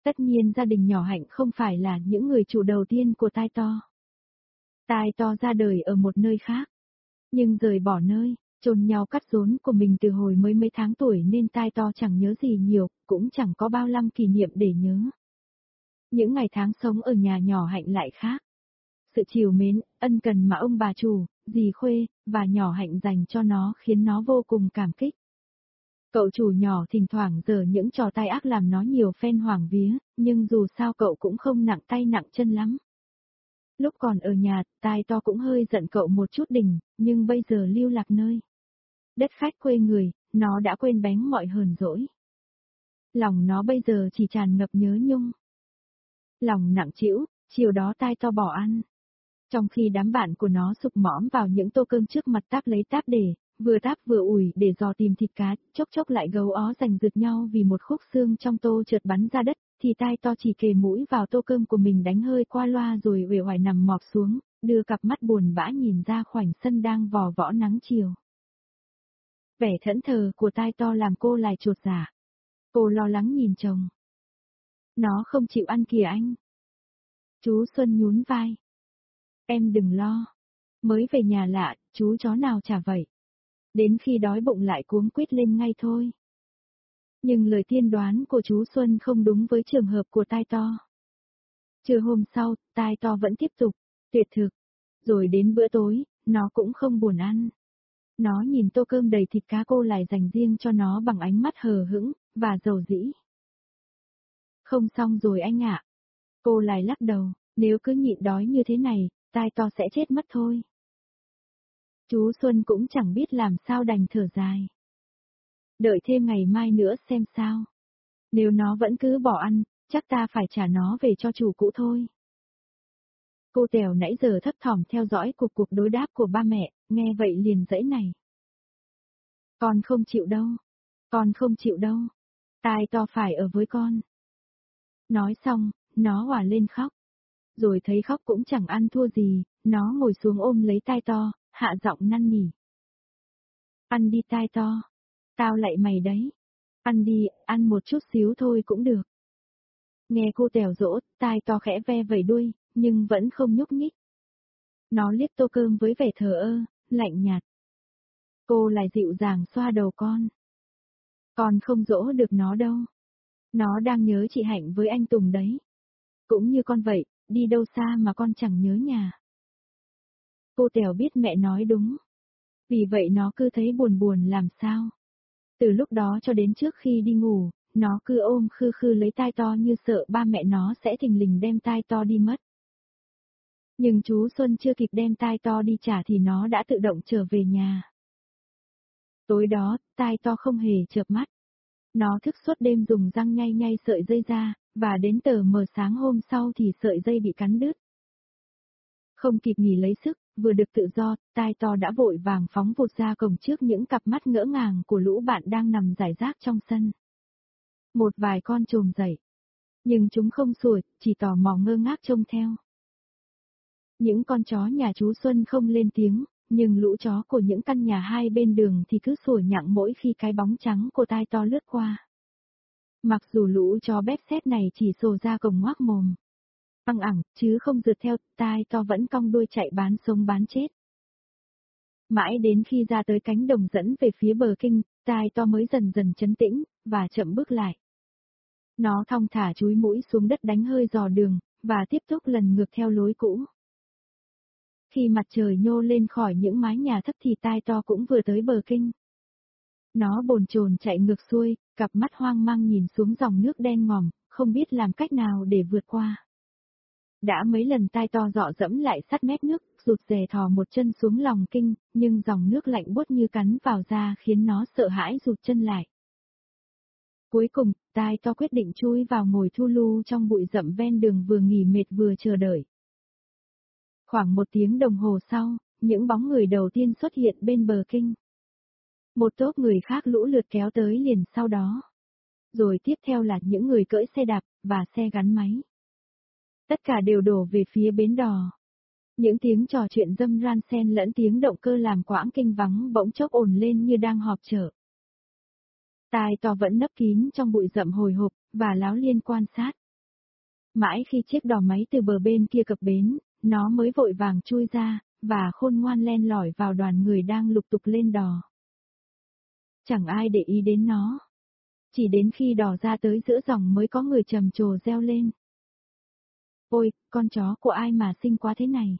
Tất nhiên gia đình nhỏ hạnh không phải là những người chủ đầu tiên của tai to. Tai to ra đời ở một nơi khác. Nhưng rời bỏ nơi, chôn nhau cắt rốn của mình từ hồi mới mấy tháng tuổi nên tai to chẳng nhớ gì nhiều, cũng chẳng có bao năm kỷ niệm để nhớ. Những ngày tháng sống ở nhà nhỏ hạnh lại khác. Sự chiều mến, ân cần mà ông bà chủ, dì Khuê, và nhỏ hạnh dành cho nó khiến nó vô cùng cảm kích. Cậu chủ nhỏ thỉnh thoảng giờ những trò tai ác làm nó nhiều phen hoàng vía, nhưng dù sao cậu cũng không nặng tay nặng chân lắm. Lúc còn ở nhà, tai to cũng hơi giận cậu một chút đỉnh, nhưng bây giờ lưu lạc nơi. Đất khách quê người, nó đã quên bén mọi hờn dỗi. Lòng nó bây giờ chỉ tràn ngập nhớ nhung. Lòng nặng chịu, chiều đó tai to bỏ ăn. Trong khi đám bạn của nó sụp mõm vào những tô cơm trước mặt táp lấy táp để, vừa táp vừa ủi để dò tìm thịt cá, chốc chốc lại gấu ó giành giựt nhau vì một khúc xương trong tô trượt bắn ra đất, thì tai to chỉ kề mũi vào tô cơm của mình đánh hơi qua loa rồi uể oải nằm mọp xuống, đưa cặp mắt buồn bã nhìn ra khoảnh sân đang vò võ nắng chiều. Vẻ thẫn thờ của tai to làm cô lại chuột giả. Dạ. Cô lo lắng nhìn chồng. Nó không chịu ăn kìa anh. Chú Xuân nhún vai. Em đừng lo. Mới về nhà lạ, chú chó nào chả vậy. Đến khi đói bụng lại cuống quýt lên ngay thôi. Nhưng lời tiên đoán của chú Xuân không đúng với trường hợp của tai to. Trưa hôm sau, tai to vẫn tiếp tục, tuyệt thực. Rồi đến bữa tối, nó cũng không buồn ăn. Nó nhìn tô cơm đầy thịt cá cô lại dành riêng cho nó bằng ánh mắt hờ hững, và dầu dĩ. Không xong rồi anh ạ. Cô lại lắc đầu, nếu cứ nhịn đói như thế này, tai to sẽ chết mất thôi. Chú Xuân cũng chẳng biết làm sao đành thở dài. Đợi thêm ngày mai nữa xem sao. Nếu nó vẫn cứ bỏ ăn, chắc ta phải trả nó về cho chủ cũ thôi. Cô Tèo nãy giờ thấp thỏm theo dõi cuộc cuộc đối đáp của ba mẹ, nghe vậy liền dãy này. Con không chịu đâu. Con không chịu đâu. Tai to phải ở với con. Nói xong, nó hòa lên khóc. Rồi thấy khóc cũng chẳng ăn thua gì, nó ngồi xuống ôm lấy tai to, hạ giọng năn nỉ. Ăn đi tai to. Tao lại mày đấy. Ăn đi, ăn một chút xíu thôi cũng được. Nghe cô tèo dỗ, tai to khẽ ve vẩy đuôi, nhưng vẫn không nhúc nhích. Nó liếc tô cơm với vẻ thờ ơ, lạnh nhạt. Cô lại dịu dàng xoa đầu con. Con không dỗ được nó đâu. Nó đang nhớ chị Hạnh với anh Tùng đấy. Cũng như con vậy, đi đâu xa mà con chẳng nhớ nhà. Cô Tèo biết mẹ nói đúng. Vì vậy nó cứ thấy buồn buồn làm sao. Từ lúc đó cho đến trước khi đi ngủ, nó cứ ôm khư khư lấy tai to như sợ ba mẹ nó sẽ thình lình đem tai to đi mất. Nhưng chú Xuân chưa kịp đem tai to đi trả thì nó đã tự động trở về nhà. Tối đó, tai to không hề chợp mắt. Nó thức suốt đêm dùng răng nhay nhay sợi dây ra, và đến tờ mờ sáng hôm sau thì sợi dây bị cắn đứt. Không kịp nghỉ lấy sức, vừa được tự do, tai to đã vội vàng phóng vụt ra cổng trước những cặp mắt ngỡ ngàng của lũ bạn đang nằm giải rác trong sân. Một vài con trồm dậy. Nhưng chúng không sủa, chỉ tò mò ngơ ngác trông theo. Những con chó nhà chú Xuân không lên tiếng, nhưng lũ chó của những căn nhà hai bên đường thì cứ sủa nhặng mỗi khi cái bóng trắng của tai to lướt qua. Mặc dù lũ chó bếp xét này chỉ sổ ra cổng ngoác mồm. Băng ẳng, chứ không rượt theo, tai to vẫn cong đuôi chạy bán sống bán chết. Mãi đến khi ra tới cánh đồng dẫn về phía bờ kinh, tai to mới dần dần chấn tĩnh, và chậm bước lại. Nó thong thả chúi mũi xuống đất đánh hơi dò đường, và tiếp tục lần ngược theo lối cũ. Khi mặt trời nhô lên khỏi những mái nhà thấp thì tai to cũng vừa tới bờ kinh. Nó bồn chồn chạy ngược xuôi, cặp mắt hoang mang nhìn xuống dòng nước đen ngòm, không biết làm cách nào để vượt qua. Đã mấy lần tai to dọ dẫm lại sát mép nước, rụt rè thò một chân xuống lòng kinh, nhưng dòng nước lạnh buốt như cắn vào da khiến nó sợ hãi rụt chân lại. Cuối cùng, tai to quyết định chui vào ngồi thu lưu trong bụi rậm ven đường vừa nghỉ mệt vừa chờ đợi. Khoảng một tiếng đồng hồ sau, những bóng người đầu tiên xuất hiện bên bờ kinh. Một tốp người khác lũ lượt kéo tới liền sau đó. Rồi tiếp theo là những người cưỡi xe đạp, và xe gắn máy. Tất cả đều đổ về phía bến đò. Những tiếng trò chuyện dâm ran sen lẫn tiếng động cơ làm quãng kinh vắng bỗng chốc ồn lên như đang họp chợ. Tai to vẫn nấp kín trong bụi rậm hồi hộp, và láo liên quan sát. Mãi khi chiếc đò máy từ bờ bên kia cập bến, nó mới vội vàng chui ra, và khôn ngoan len lỏi vào đoàn người đang lục tục lên đò. Chẳng ai để ý đến nó. Chỉ đến khi đò ra tới giữa dòng mới có người trầm trồ reo lên. Ôi, con chó của ai mà xinh quá thế này?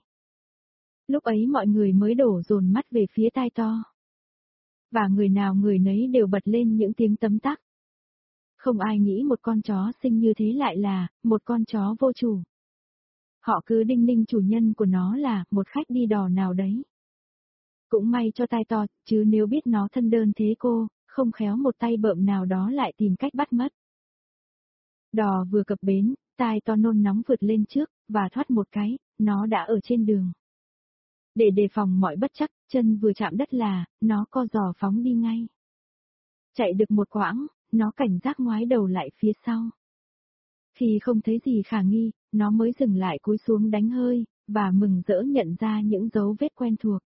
Lúc ấy mọi người mới đổ dồn mắt về phía tai to. Và người nào người nấy đều bật lên những tiếng tấm tắc. Không ai nghĩ một con chó xinh như thế lại là, một con chó vô chủ. Họ cứ đinh ninh chủ nhân của nó là, một khách đi đò nào đấy. Cũng may cho tai to, chứ nếu biết nó thân đơn thế cô, không khéo một tay bợm nào đó lại tìm cách bắt mất. Đò vừa cập bến, tai to nôn nóng vượt lên trước, và thoát một cái, nó đã ở trên đường. Để đề phòng mọi bất chắc, chân vừa chạm đất là, nó co giò phóng đi ngay. Chạy được một quãng, nó cảnh giác ngoái đầu lại phía sau. Khi không thấy gì khả nghi, nó mới dừng lại cúi xuống đánh hơi, và mừng rỡ nhận ra những dấu vết quen thuộc.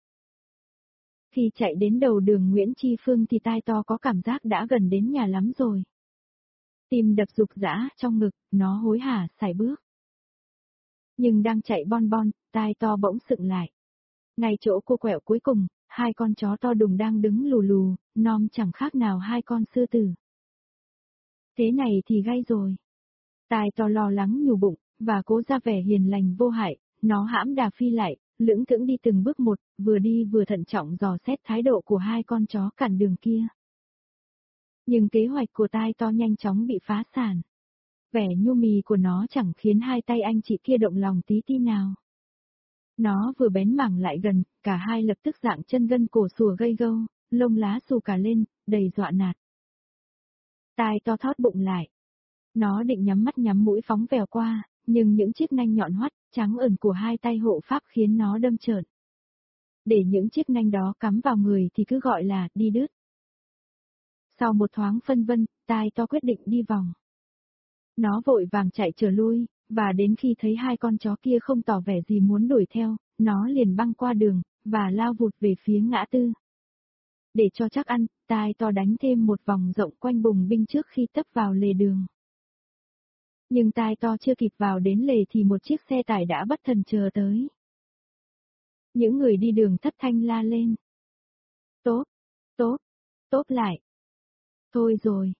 Khi chạy đến đầu đường Nguyễn Tri Phương thì tai to có cảm giác đã gần đến nhà lắm rồi. Tim đập rục rã trong ngực, nó hối hả xài bước. Nhưng đang chạy bon bon, tai to bỗng sựng lại. Ngay chỗ cô quẹo cuối cùng, hai con chó to đùng đang đứng lù lù, non chẳng khác nào hai con sư tử. Thế này thì gay rồi. Tai to lo lắng nhủ bụng, và cố ra vẻ hiền lành vô hại, nó hãm đà phi lại, lưỡng thững đi từng bước một, vừa đi vừa thận trọng dò xét thái độ của hai con chó cản đường kia. Nhưng kế hoạch của tai to nhanh chóng bị phá sản. Vẻ nhu mì của nó chẳng khiến hai tay anh chị kia động lòng tí ti nào. Nó vừa bén mảng lại gần, cả hai lập tức dạng chân gân cổ sùa gây gâu, lông lá xù cả lên, đầy dọa nạt. Tai to thót bụng lại. Nó định nhắm mắt nhắm mũi phóng vèo qua, nhưng những chiếc nanh nhọn hoắt, trắng ẩn của hai tay hộ pháp khiến nó đâm trợn. Để những chiếc nanh đó cắm vào người thì cứ gọi là đi đứt. Sau một thoáng phân vân, tai to quyết định đi vòng. Nó vội vàng chạy trở lui, và đến khi thấy hai con chó kia không tỏ vẻ gì muốn đuổi theo, nó liền băng qua đường, và lao vụt về phía ngã tư. Để cho chắc ăn, tai to đánh thêm một vòng rộng quanh bùng binh trước khi tấp vào lề đường. Nhưng tai to chưa kịp vào đến lề thì một chiếc xe tải đã bất thần chờ tới. Những người đi đường thất thanh la lên. Tốt, tốt, tốt lại. Thôi rồi,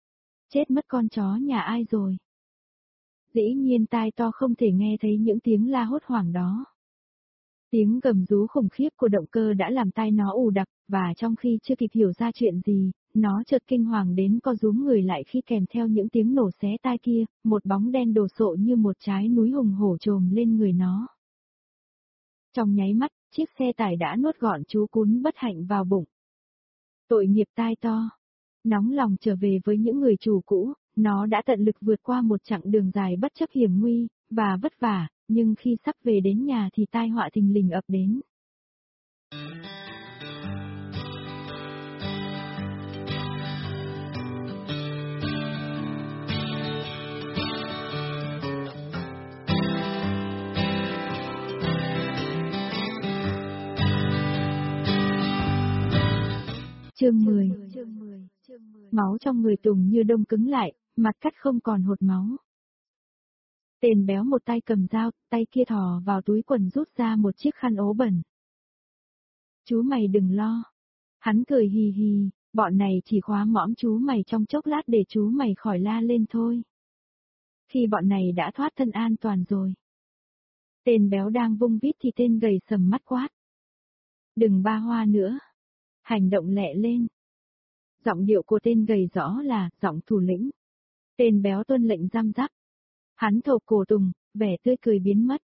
chết mất con chó nhà ai rồi. Dĩ nhiên tai to không thể nghe thấy những tiếng la hốt hoảng đó. Tiếng gầm rú khủng khiếp của động cơ đã làm tai nó ù đặc, và trong khi chưa kịp hiểu ra chuyện gì, nó chợt kinh hoàng đến co rúm người lại khi kèm theo những tiếng nổ xé tai kia, một bóng đen đồ sộ như một trái núi hùng hổ trồm lên người nó. Trong nháy mắt, chiếc xe tải đã nuốt gọn chú cún bất hạnh vào bụng. Tội nghiệp tai to. Nóng lòng trở về với những người chủ cũ, nó đã tận lực vượt qua một chặng đường dài bất chấp hiểm nguy, và vất vả, nhưng khi sắp về đến nhà thì tai họa thình lình ập đến. Chương 10 Máu trong người Tùng như đông cứng lại, mặt cắt không còn hột máu. Tên béo một tay cầm dao, tay kia thò vào túi quần rút ra một chiếc khăn ố bẩn. Chú mày đừng lo. Hắn cười hì hì, bọn này chỉ khóa mõm chú mày trong chốc lát để chú mày khỏi la lên thôi. Khi bọn này đã thoát thân an toàn rồi. Tên béo đang vung vít thì tên gầy sầm mắt quát. Đừng ba hoa nữa. Hành động lẹ lên. Giọng điệu của tên gầy rõ là giọng thủ lĩnh. Tên béo tuân lệnh giam giáp. Hắn thộp cổ Tùng, vẻ tươi cười biến mất.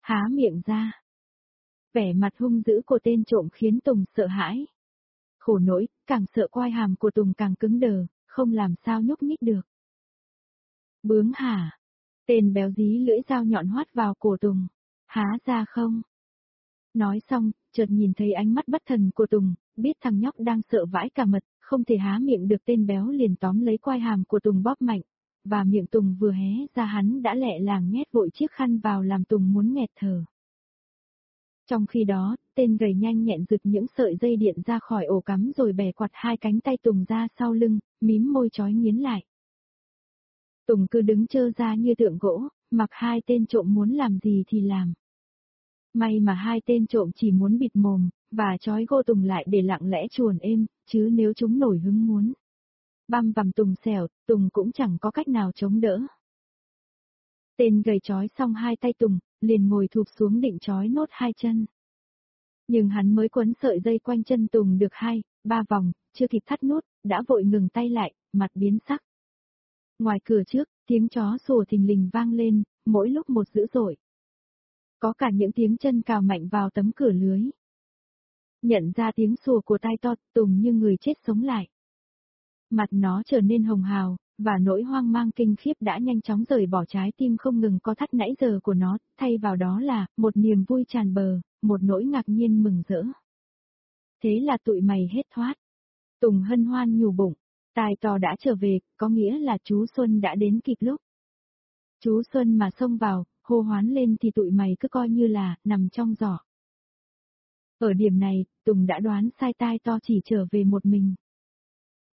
Há miệng ra. Vẻ mặt hung dữ của tên trộm khiến Tùng sợ hãi. Khổ nỗi, càng sợ quai hàm của Tùng càng cứng đờ, không làm sao nhúc nhích được. Bướng hả? Tên béo dí lưỡi dao nhọn hoắt vào cổ Tùng. Há ra không? Nói xong, chợt nhìn thấy ánh mắt bất thần của Tùng, biết thằng nhóc đang sợ vãi cả mật, không thể há miệng được tên béo liền tóm lấy quai hàm của Tùng bóp mạnh, và miệng Tùng vừa hé ra hắn đã lẹ làng nhét vội chiếc khăn vào làm Tùng muốn nghẹt thở. Trong khi đó, tên gầy nhanh nhẹn rực những sợi dây điện ra khỏi ổ cắm rồi bẻ quạt hai cánh tay Tùng ra sau lưng, mím môi chói nghiến lại. Tùng cứ đứng chơ ra như tượng gỗ, mặc hai tên trộm muốn làm gì thì làm. May mà hai tên trộm chỉ muốn bịt mồm, và trói gô Tùng lại để lặng lẽ chuồn êm, chứ nếu chúng nổi hứng muốn. Băm vằm Tùng xẻo, Tùng cũng chẳng có cách nào chống đỡ. Tên gầy trói xong hai tay Tùng, liền ngồi thụp xuống định trói nốt hai chân. Nhưng hắn mới quấn sợi dây quanh chân Tùng được hai, ba vòng, chưa kịp thắt nút, đã vội ngừng tay lại, mặt biến sắc. Ngoài cửa trước, tiếng chó sủa thình lình vang lên, mỗi lúc một dữ dội. Có cả những tiếng chân cào mạnh vào tấm cửa lưới. Nhận ra tiếng sùa của tai to, Tùng như người chết sống lại. Mặt nó trở nên hồng hào, và nỗi hoang mang kinh khiếp đã nhanh chóng rời bỏ trái tim không ngừng có thắt nãy giờ của nó, thay vào đó là, một niềm vui tràn bờ, một nỗi ngạc nhiên mừng rỡ. Thế là tụi mày hết thoát. Tùng hân hoan nhủ bụng, tài to đã trở về, có nghĩa là chú Xuân đã đến kịp lúc. Chú Xuân mà xông vào, hô hoán lên thì tụi mày cứ coi như là, nằm trong giỏ. Ở điểm này, Tùng đã đoán sai tai to chỉ trở về một mình.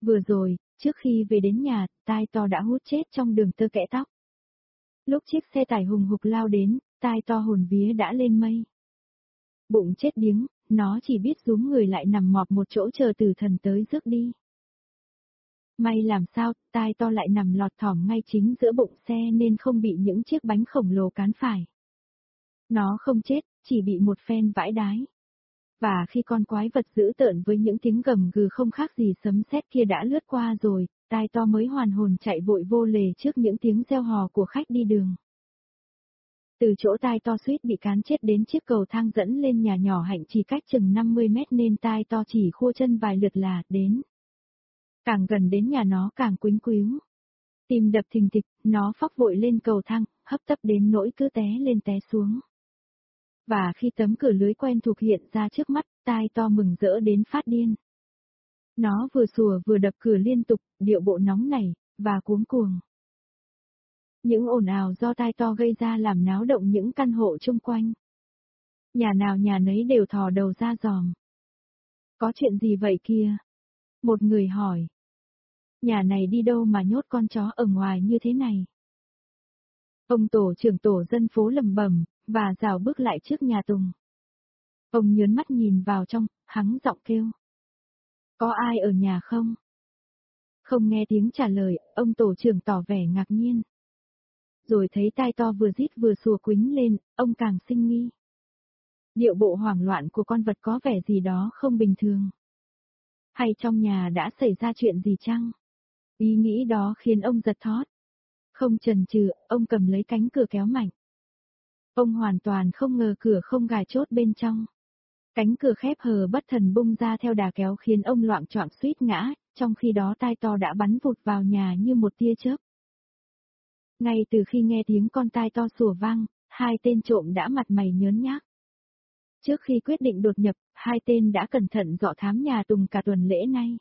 Vừa rồi, trước khi về đến nhà, tai to đã hút chết trong đường tơ kẽ tóc. Lúc chiếc xe tải hùng hục lao đến, tai to hồn vía đã lên mây. Bụng chết điếng, nó chỉ biết rúm người lại nằm mọp một chỗ chờ tử thần tới rước đi. May làm sao, tai to lại nằm lọt thỏm ngay chính giữa bụng xe nên không bị những chiếc bánh khổng lồ cán phải. Nó không chết, chỉ bị một phen vãi đái. Và khi con quái vật dữ tợn với những tiếng gầm gừ không khác gì sấm sét kia đã lướt qua rồi, tai to mới hoàn hồn chạy vội vô lề trước những tiếng reo hò của khách đi đường. Từ chỗ tai to suýt bị cán chết đến chiếc cầu thang dẫn lên nhà nhỏ hạnh chỉ cách chừng 50 mét nên tai to chỉ khua chân vài lượt là đến. Càng gần đến nhà nó càng quính quíu. Tim đập thình thịch, nó phóc vội lên cầu thang, hấp tấp đến nỗi cứ té lên té xuống. Và khi tấm cửa lưới quen thuộc hiện ra trước mắt, tai to mừng rỡ đến phát điên. Nó vừa sủa vừa đập cửa liên tục, điệu bộ nóng nảy, và cuống cuồng. Những ồn ào do tai to gây ra làm náo động những căn hộ chung quanh. Nhà nào nhà nấy đều thò đầu ra giòm. Có chuyện gì vậy kia? Một người hỏi. Nhà này đi đâu mà nhốt con chó ở ngoài như thế này? Ông tổ trưởng tổ dân phố lầm bẩm và rào bước lại trước nhà Tùng. Ông nhớn mắt nhìn vào trong, hắng giọng kêu. Có ai ở nhà không? Không nghe tiếng trả lời, ông tổ trưởng tỏ vẻ ngạc nhiên. Rồi thấy tai to vừa rít vừa sùa quính lên, ông càng sinh nghi. Điệu bộ hoảng loạn của con vật có vẻ gì đó không bình thường. Hay trong nhà đã xảy ra chuyện gì chăng? Ý nghĩ đó khiến ông giật thót. Không chần chừ, ông cầm lấy cánh cửa kéo mạnh. Ông hoàn toàn không ngờ cửa không gài chốt bên trong. Cánh cửa khép hờ bất thần bung ra theo đà kéo khiến ông loạn trọn suýt ngã, trong khi đó tai to đã bắn vụt vào nhà như một tia chớp. Ngay từ khi nghe tiếng con tai to sủa vang, hai tên trộm đã mặt mày nhớn nhác. Trước khi quyết định đột nhập, hai tên đã cẩn thận dọ thám nhà Tùng cả tuần lễ nay.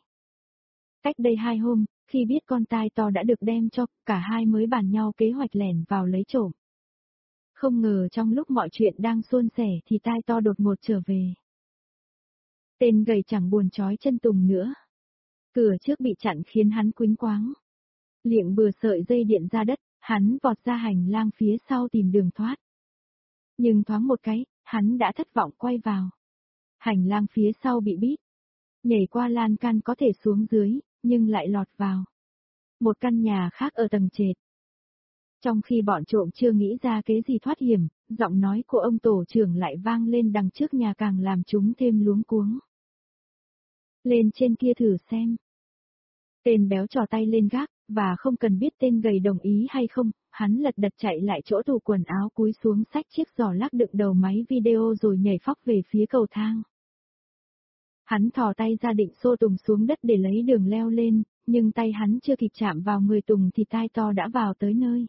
Cách đây hai hôm, khi biết con tai to đã được đem cho, cả hai mới bàn nhau kế hoạch lẻn vào lấy trộm. Không ngờ trong lúc mọi chuyện đang suôn sẻ thì tai to đột ngột trở về. Tên gầy chẳng buồn trói chân Tùng nữa. Cửa trước bị chặn khiến hắn quính quáng. Liệng bừa sợi dây điện ra đất, hắn vọt ra hành lang phía sau tìm đường thoát. Nhưng thoáng một cái, hắn đã thất vọng quay vào. Hành lang phía sau bị bít. Nhảy qua lan can có thể xuống dưới, nhưng lại lọt vào. Một căn nhà khác ở tầng trệt. Trong khi bọn trộm chưa nghĩ ra kế gì thoát hiểm, giọng nói của ông tổ trưởng lại vang lên đằng trước nhà càng làm chúng thêm luống cuống. Lên trên kia thử xem. Tên béo trò tay lên gác, và không cần biết tên gầy đồng ý hay không, hắn lật đật chạy lại chỗ tủ quần áo cúi xuống sách chiếc giỏ lắc đựng đầu máy video rồi nhảy phóc về phía cầu thang. Hắn thò tay ra định xô Tùng xuống đất để lấy đường leo lên, nhưng tay hắn chưa kịp chạm vào người Tùng thì tai to đã vào tới nơi.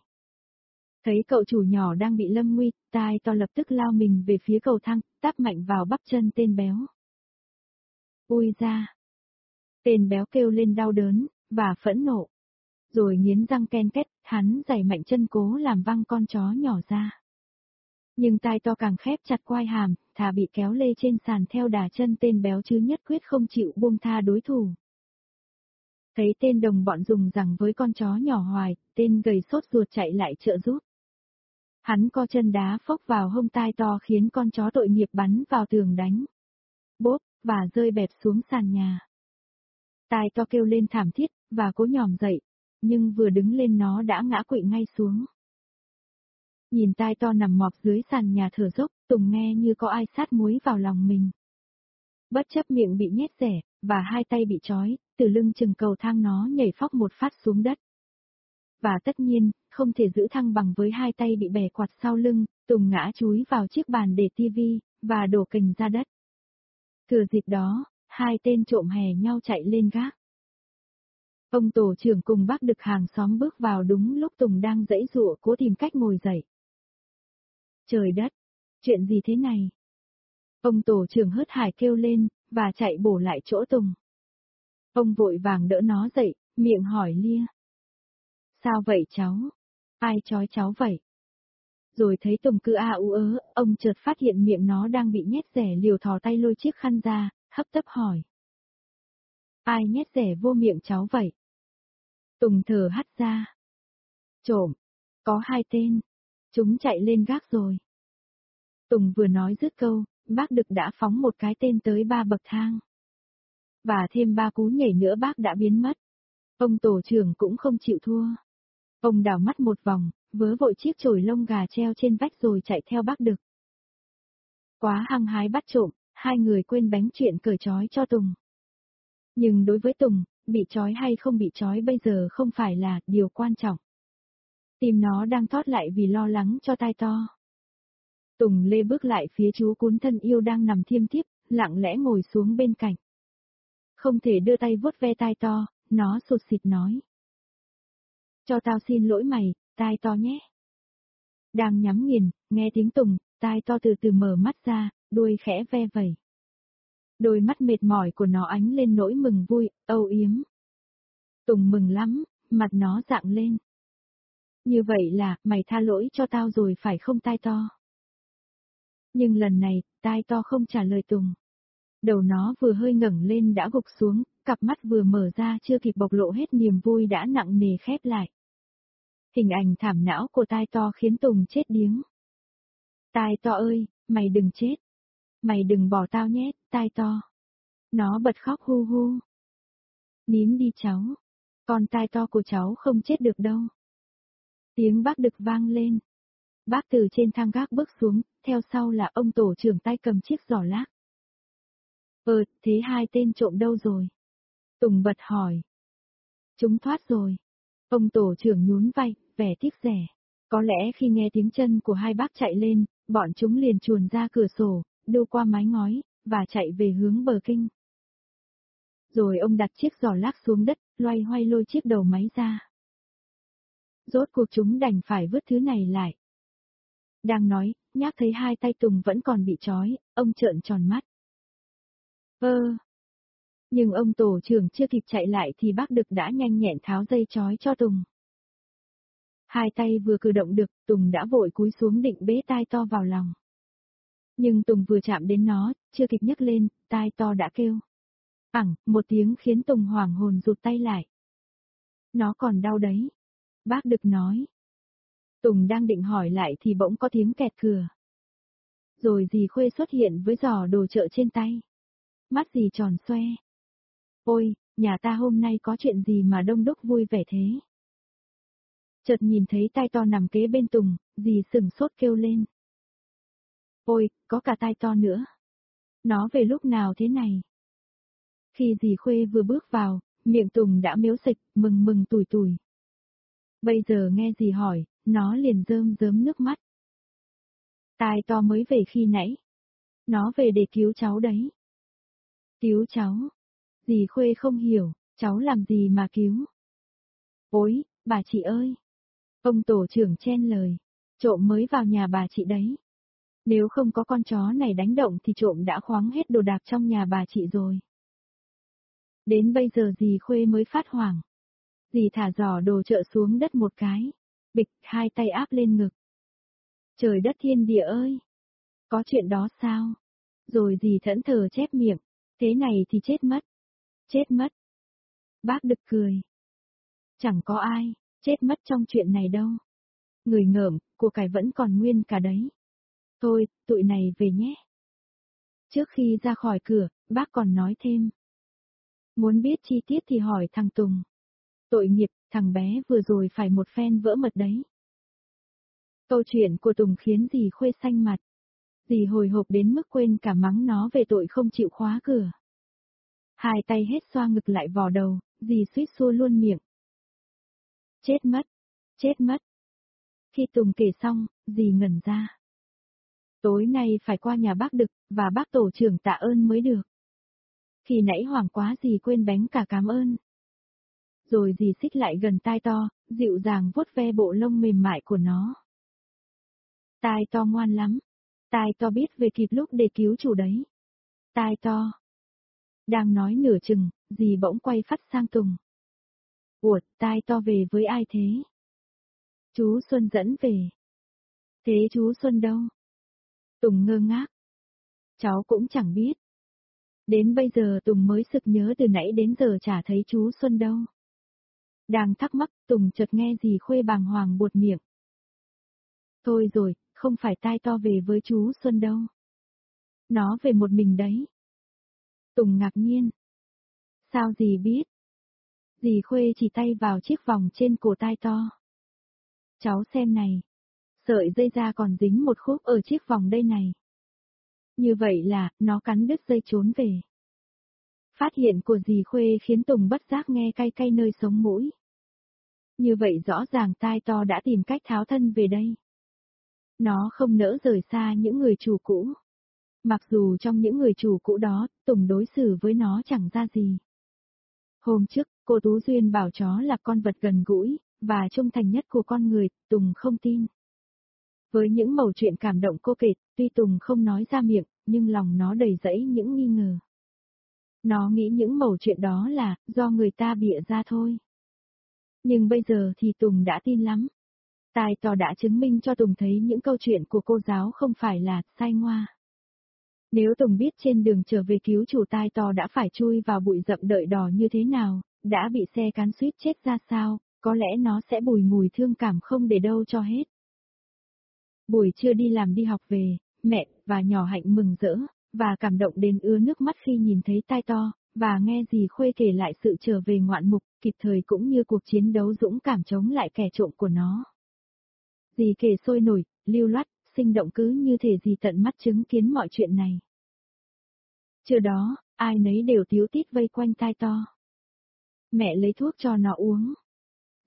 Thấy cậu chủ nhỏ đang bị lâm nguy, tai to lập tức lao mình về phía cầu thang, táp mạnh vào bắp chân tên béo. Ui ra! Tên béo kêu lên đau đớn, và phẫn nộ. Rồi nghiến răng ken két. hắn giày mạnh chân cố làm văng con chó nhỏ ra. Nhưng tai to càng khép chặt quai hàm, thà bị kéo lê trên sàn theo đà chân tên béo chứ nhất quyết không chịu buông tha đối thủ. Thấy tên đồng bọn dùng rằng với con chó nhỏ hoài, tên gầy sốt ruột chạy lại trợ giúp. Hắn co chân đá phốc vào hông tai to khiến con chó tội nghiệp bắn vào tường đánh. Bốp, và rơi bẹp xuống sàn nhà. Tai to kêu lên thảm thiết, và cố nhòm dậy, nhưng vừa đứng lên nó đã ngã quỵ ngay xuống. Nhìn tai to nằm mọp dưới sàn nhà thở dốc, Tùng nghe như có ai sát muối vào lòng mình. Bất chấp miệng bị nhét rẻ, và hai tay bị trói, từ lưng chừng cầu thang nó nhảy phóc một phát xuống đất. Và tất nhiên, không thể giữ thăng bằng với hai tay bị bẻ quạt sau lưng, Tùng ngã chúi vào chiếc bàn để tivi, và đổ cành ra đất. Thừa dịp đó, hai tên trộm hè nhau chạy lên gác. Ông tổ trưởng cùng bác đực hàng xóm bước vào đúng lúc Tùng đang dãy dụa cố tìm cách ngồi dậy. Trời đất! Chuyện gì thế này? Ông tổ trưởng hớt hải kêu lên, và chạy bổ lại chỗ Tùng. Ông vội vàng đỡ nó dậy, miệng hỏi lia. Sao vậy cháu? Ai chói cháu vậy? Rồi thấy Tùng cứ a u ớ, ông chợt phát hiện miệng nó đang bị nhét rẻ liều thò tay lôi chiếc khăn ra, hấp tấp hỏi. Ai nhét rẻ vô miệng cháu vậy? Tùng thở hắt ra. Trộm. Có hai tên. Chúng chạy lên gác rồi. Tùng vừa nói dứt câu, bác Đực đã phóng một cái tên tới ba bậc thang. Và thêm ba cú nhảy nữa bác đã biến mất. Ông tổ trưởng cũng không chịu thua. Ông đảo mắt một vòng, vớ vội chiếc chổi lông gà treo trên vách rồi chạy theo bác Đực. Quá hăng hái bắt trộm, hai người quên bánh chuyện cởi trói cho Tùng. Nhưng đối với Tùng, bị trói hay không bị trói bây giờ không phải là điều quan trọng. Tim nó đang thoát lại vì lo lắng cho tai to. Tùng Lê bước lại phía chú cún thân yêu đang nằm thiêm thiếp, lặng lẽ ngồi xuống bên cạnh. Không thể đưa tay vuốt ve tai to, nó sụt xịt nói. Cho tao xin lỗi mày, tai to nhé. Đang nhắm nghiền, nghe tiếng Tùng, tai to từ từ mở mắt ra, đuôi khẽ ve vẩy. Đôi mắt mệt mỏi của nó ánh lên nỗi mừng vui, âu yếm. Tùng mừng lắm, mặt nó dạng lên. Như vậy là, mày tha lỗi cho tao rồi phải không tai to? Nhưng lần này, tai to không trả lời Tùng. Đầu nó vừa hơi ngẩng lên đã gục xuống, cặp mắt vừa mở ra chưa kịp bộc lộ hết niềm vui đã nặng nề khép lại. Hình ảnh thảm não của tai to khiến Tùng chết điếng. Tai to ơi, mày đừng chết. Mày đừng bỏ tao nhé, tai to. Nó bật khóc hu hu. Nín đi cháu. Con tai to của cháu không chết được đâu. Tiếng bác đực vang lên. Bác từ trên thang gác bước xuống, theo sau là ông tổ trưởng tay cầm chiếc giỏ lác. Ờ, thế hai tên trộm đâu rồi? Tùng bật hỏi. Chúng thoát rồi. Ông tổ trưởng nhún vai, vẻ tiếc rẻ. Có lẽ khi nghe tiếng chân của hai bác chạy lên, bọn chúng liền chuồn ra cửa sổ, đu qua mái ngói, và chạy về hướng bờ kinh. Rồi ông đặt chiếc giỏ lác xuống đất, loay hoay lôi chiếc đầu máy ra. Rốt cuộc chúng đành phải vứt thứ này lại. Đang nói, nhác thấy hai tay Tùng vẫn còn bị trói, ông trợn tròn mắt. Ơ! Nhưng ông tổ trưởng chưa kịp chạy lại thì bác Đực đã nhanh nhẹn tháo dây trói cho Tùng. Hai tay vừa cử động được, Tùng đã vội cúi xuống định bế tai to vào lòng. Nhưng Tùng vừa chạm đến nó, chưa kịp nhấc lên, tai to đã kêu. Ẳng, một tiếng khiến Tùng hoảng hồn rụt tay lại. Nó còn đau đấy. Bác Đực nói. Tùng đang định hỏi lại thì bỗng có tiếng kẹt cửa. Rồi dì Khuê xuất hiện với giỏ đồ chợ trên tay. Mắt dì tròn xoe. Ôi, nhà ta hôm nay có chuyện gì mà đông đúc vui vẻ thế? Chợt nhìn thấy tai to nằm kế bên Tùng, dì sừng sốt kêu lên. Ôi, có cả tai to nữa. Nó về lúc nào thế này? Khi dì Khuê vừa bước vào, miệng Tùng đã miếu sịch, mừng mừng tủi tủi. Bây giờ nghe gì hỏi, nó liền rơm rớm nước mắt. Tai to mới về khi nãy. Nó về để cứu cháu đấy. Cứu cháu. Dì Khuê không hiểu, cháu làm gì mà cứu. Ôi, bà chị ơi. Ông tổ trưởng chen lời. Trộm mới vào nhà bà chị đấy. Nếu không có con chó này đánh động thì trộm đã khoáng hết đồ đạc trong nhà bà chị rồi. Đến bây giờ dì Khuê mới phát hoảng. Dì thả giỏ đồ chợ xuống đất một cái. Bịch hai tay áp lên ngực. Trời đất thiên địa ơi! Có chuyện đó sao? Rồi dì thẫn thờ chép miệng. Thế này thì chết mất. Chết mất. Bác đực cười. Chẳng có ai, chết mất trong chuyện này đâu. Người ngợm, của cải vẫn còn nguyên cả đấy. Thôi, tụi này về nhé. Trước khi ra khỏi cửa, bác còn nói thêm. Muốn biết chi tiết thì hỏi thằng Tùng. Tội nghiệp, thằng bé vừa rồi phải một phen vỡ mật đấy. Câu chuyện của Tùng khiến dì khuê xanh mặt. Dì hồi hộp đến mức quên cả mắng nó về tội không chịu khóa cửa. Hai tay hết xoa ngực lại vò đầu, dì suýt xua luôn miệng. Chết mất, chết mất. Khi Tùng kể xong, dì ngẩn ra. Tối nay phải qua nhà bác Đực, và bác tổ trưởng tạ ơn mới được. Khi nãy hoảng quá dì quên bánh cả cảm ơn. Rồi dì xích lại gần tai to, dịu dàng vuốt ve bộ lông mềm mại của nó. Tai to ngoan lắm. Tai to biết về kịp lúc để cứu chủ đấy. Tai to. Đang nói nửa chừng, dì bỗng quay phát sang Tùng. Ủa, tai to về với ai thế? Chú Xuân dẫn về. Thế chú Xuân đâu? Tùng ngơ ngác. Cháu cũng chẳng biết. Đến bây giờ Tùng mới sực nhớ từ nãy đến giờ chả thấy chú Xuân đâu. Đang thắc mắc Tùng chợt nghe gì khuê bàng hoàng buột miệng. Thôi rồi, không phải tai to về với chú Xuân đâu. Nó về một mình đấy. Tùng ngạc nhiên. Sao gì biết? Dì Khuê chỉ tay vào chiếc vòng trên cổ tai to. Cháu xem này. Sợi dây da còn dính một khúc ở chiếc vòng đây này. Như vậy là, nó cắn đứt dây trốn về. Phát hiện của dì Khuê khiến Tùng bất giác nghe cay cay nơi sống mũi. Như vậy rõ ràng tai to đã tìm cách tháo thân về đây. Nó không nỡ rời xa những người chủ cũ. Mặc dù trong những người chủ cũ đó, Tùng đối xử với nó chẳng ra gì. Hôm trước, cô Tú Duyên bảo chó là con vật gần gũi, và trung thành nhất của con người, Tùng không tin. Với những mẩu chuyện cảm động cô kể, tuy Tùng không nói ra miệng, nhưng lòng nó đầy rẫy những nghi ngờ. Nó nghĩ những mẩu chuyện đó là, do người ta bịa ra thôi. Nhưng bây giờ thì Tùng đã tin lắm. Tài tò đã chứng minh cho Tùng thấy những câu chuyện của cô giáo không phải là sai ngoa. Nếu Tùng biết trên đường trở về cứu chủ tai to đã phải chui vào bụi rậm đợi đỏ như thế nào, đã bị xe cán suýt chết ra sao, có lẽ nó sẽ bùi ngùi thương cảm không để đâu cho hết. Buổi trưa đi làm đi học về, mẹ và nhỏ hạnh mừng rỡ, và cảm động đến ứa nước mắt khi nhìn thấy tai to, và nghe dì Khuê kể lại sự trở về ngoạn mục, kịp thời cũng như cuộc chiến đấu dũng cảm chống lại kẻ trộm của nó. Dì kể sôi nổi, lưu loát, sinh động cứ như thể dì tận mắt chứng kiến mọi chuyện này. Chưa đó, ai nấy đều thiếu tít vây quanh tai to. Mẹ lấy thuốc cho nó uống.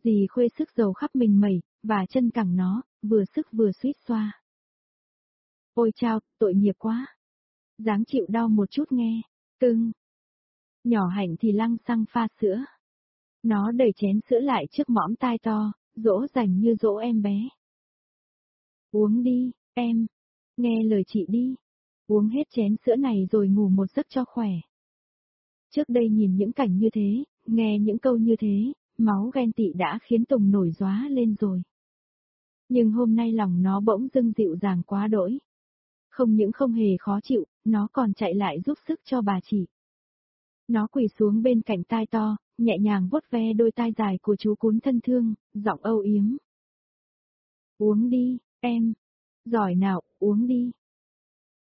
Dì khuê sức dầu khắp mình mẩy, và chân cẳng nó, vừa sức vừa suýt xoa. Ôi chao, tội nghiệp quá dáng chịu đau một chút nghe, cưng. Nhỏ hạnh thì lăng xăng pha sữa. Nó đẩy chén sữa lại trước mõm tai to, dỗ dành như dỗ em bé. Uống đi, em. Nghe lời chị đi. Uống hết chén sữa này rồi ngủ một giấc cho khỏe. Trước đây nhìn những cảnh như thế, nghe những câu như thế, máu ghen tị đã khiến Tùng nổi gióa lên rồi. Nhưng hôm nay lòng nó bỗng dưng dịu dàng quá đỗi. Không những không hề khó chịu, nó còn chạy lại giúp sức cho bà chị. Nó quỳ xuống bên cạnh tai to, nhẹ nhàng vuốt ve đôi tai dài của chú cún thân thương, giọng âu yếm. Uống đi, em. Giỏi nào, uống đi.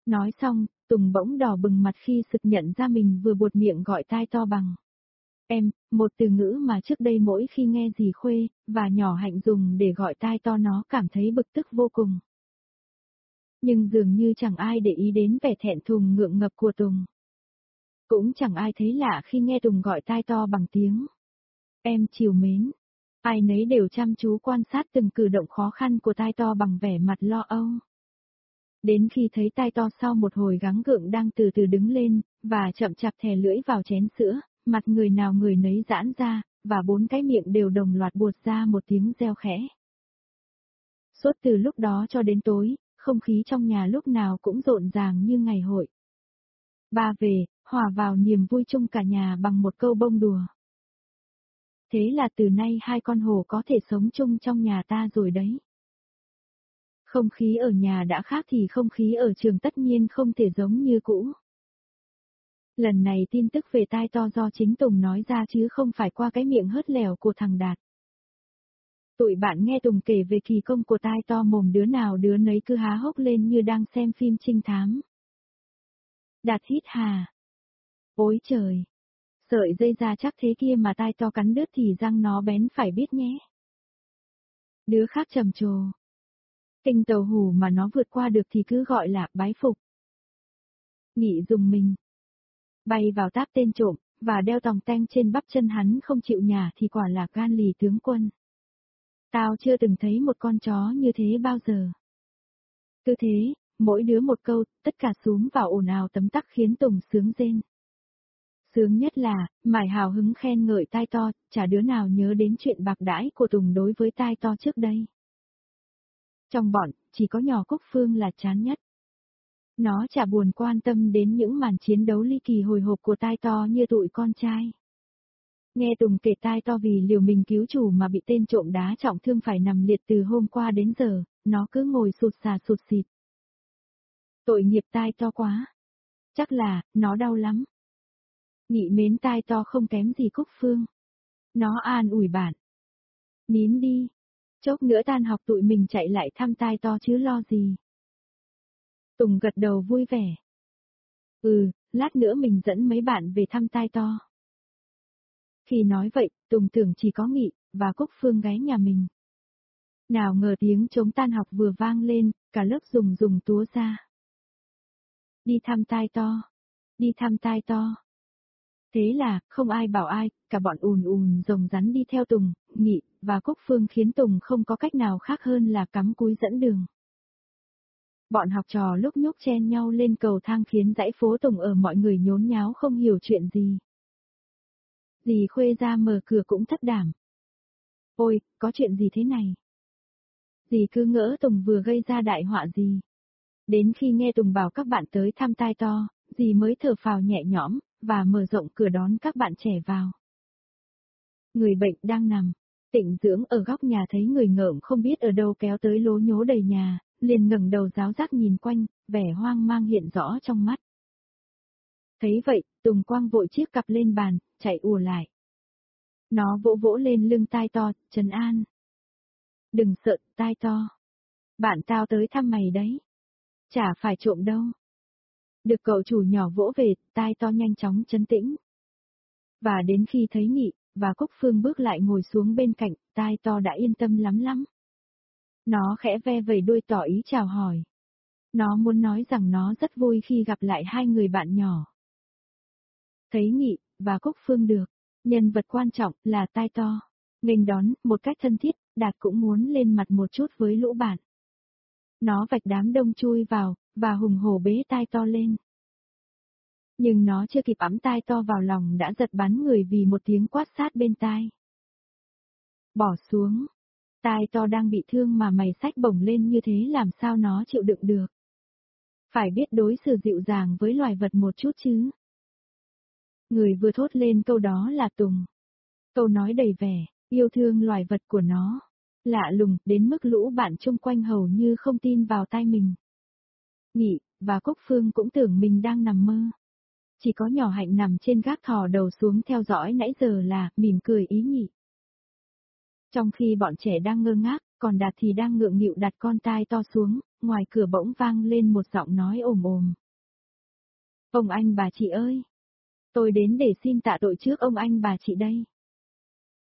Nói xong, Tùng bỗng đỏ bừng mặt khi sực nhận ra mình vừa buột miệng gọi tai to bằng. Em, một từ ngữ mà trước đây mỗi khi nghe gì khuê, và nhỏ hạnh dùng để gọi tai to nó cảm thấy bực tức vô cùng. Nhưng dường như chẳng ai để ý đến vẻ thẹn thùng ngượng ngập của Tùng. Cũng chẳng ai thấy lạ khi nghe Tùng gọi tai to bằng tiếng. Em chiều mến. Ai nấy đều chăm chú quan sát từng cử động khó khăn của tai to bằng vẻ mặt lo âu. Đến khi thấy tai to sau một hồi gắng gượng đang từ từ đứng lên, và chậm chạp thè lưỡi vào chén sữa, mặt người nào người nấy giãn ra, và bốn cái miệng đều đồng loạt buột ra một tiếng reo khẽ. Suốt từ lúc đó cho đến tối, không khí trong nhà lúc nào cũng rộn ràng như ngày hội. Ba về, hòa vào niềm vui chung cả nhà bằng một câu bông đùa. Thế là từ nay hai con hồ có thể sống chung trong nhà ta rồi đấy. Không khí ở nhà đã khác thì không khí ở trường tất nhiên không thể giống như cũ. Lần này tin tức về tai to do chính Tùng nói ra chứ không phải qua cái miệng hớt lèo của thằng Đạt. Tụi bạn nghe Tùng kể về kỳ công của tai to mồm đứa nào đứa nấy cứ há hốc lên như đang xem phim trinh thám. Đạt hít hà. Ôi trời! Sợi dây da chắc thế kia mà tai to cắn đứt thì răng nó bén phải biết nhé. Đứa khác trầm trồ. Kinh tàu hủ mà nó vượt qua được thì cứ gọi là bái phục. Nghị dùng mình. Bay vào táp tên trộm, và đeo tòng tanh trên bắp chân hắn không chịu nhà thì quả là gan lì tướng quân. Tao chưa từng thấy một con chó như thế bao giờ. Cứ thế, mỗi đứa một câu, tất cả xuống vào ồn ào tấm tắc khiến Tùng sướng rên. Sướng nhất là, mải hào hứng khen ngợi tai to, chả đứa nào nhớ đến chuyện bạc đãi của Tùng đối với tai to trước đây. Trong bọn, chỉ có nhỏ Cúc Phương là chán nhất. Nó chả buồn quan tâm đến những màn chiến đấu ly kỳ hồi hộp của tai to như tụi con trai. Nghe Tùng kể tai to vì liều mình cứu chủ mà bị tên trộm đá trọng thương phải nằm liệt từ hôm qua đến giờ, nó cứ ngồi sụt xà sụt xịt. Tội nghiệp tai to quá. Chắc là, nó đau lắm. Nhị mến tai to không kém gì Cúc Phương. Nó an ủi bạn. Nín đi. Chốc nữa tan học tụi mình chạy lại thăm tai to chứ lo gì. Tùng gật đầu vui vẻ. Ừ, lát nữa mình dẫn mấy bạn về thăm tai to. Khi nói vậy, Tùng tưởng chỉ có Nghị, và Cúc Phương gái nhà mình. Nào ngờ tiếng chống tan học vừa vang lên, cả lớp dùng dùng túa ra. Đi thăm tai to. Đi thăm tai to. Thế là, không ai bảo ai, cả bọn ùn ùn rồng rắn đi theo Tùng, Nghị, và Cúc Phương khiến Tùng không có cách nào khác hơn là cắm cúi dẫn đường. Bọn học trò lúc nhúc chen nhau lên cầu thang khiến dãy phố Tùng ở mọi người nhốn nháo không hiểu chuyện gì. Dì Khuê ra mở cửa cũng thất đảm. Ôi, có chuyện gì thế này? Dì cứ ngỡ Tùng vừa gây ra đại họa gì. Đến khi nghe Tùng bảo các bạn tới thăm tai to, dì mới thở phào nhẹ nhõm, và mở rộng cửa đón các bạn trẻ vào. Người bệnh đang nằm, tịnh dưỡng ở góc nhà thấy người ngợm không biết ở đâu kéo tới lố nhố đầy nhà, liền ngẩng đầu giáo giác nhìn quanh, vẻ hoang mang hiện rõ trong mắt. Thấy vậy, Tùng Quang vội chiếc cặp lên bàn, chạy ùa lại. Nó vỗ vỗ lên lưng tai to, Trần an. Đừng sợ, tai to. Bạn tao tới thăm mày đấy. Chả phải trộm đâu. Được cậu chủ nhỏ vỗ về, tai to nhanh chóng chấn tĩnh. Và đến khi thấy nhị, và Cúc Phương bước lại ngồi xuống bên cạnh, tai to đã yên tâm lắm lắm. Nó khẽ ve vẩy đuôi tỏ ý chào hỏi. Nó muốn nói rằng nó rất vui khi gặp lại hai người bạn nhỏ. Thấy Nghị, và Cúc Phương được, nhân vật quan trọng là tai to. Nghênh đón, một cách thân thiết, Đạt cũng muốn lên mặt một chút với lũ bạn. Nó vạch đám đông chui vào, và hùng hổ bế tai to lên. Nhưng nó chưa kịp ấm tai to vào lòng đã giật bắn người vì một tiếng quát sát bên tai. Bỏ xuống. Tai to đang bị thương mà mày sách bổng lên như thế làm sao nó chịu đựng được. Phải biết đối xử dịu dàng với loài vật một chút chứ. Người vừa thốt lên câu đó là Tùng. Câu nói đầy vẻ, yêu thương loài vật của nó. Lạ lùng, đến mức lũ bạn chung quanh hầu như không tin vào tai mình. Nghị, và Cúc Phương cũng tưởng mình đang nằm mơ. Chỉ có nhỏ hạnh nằm trên gác thò đầu xuống theo dõi nãy giờ là, mỉm cười ý nhị. Trong khi bọn trẻ đang ngơ ngác, còn Đạt thì đang ngượng nghịu đặt con tai to xuống, ngoài cửa bỗng vang lên một giọng nói ồm ồm. Ông anh bà chị ơi! Tôi đến để xin tạ tội trước ông anh bà chị đây.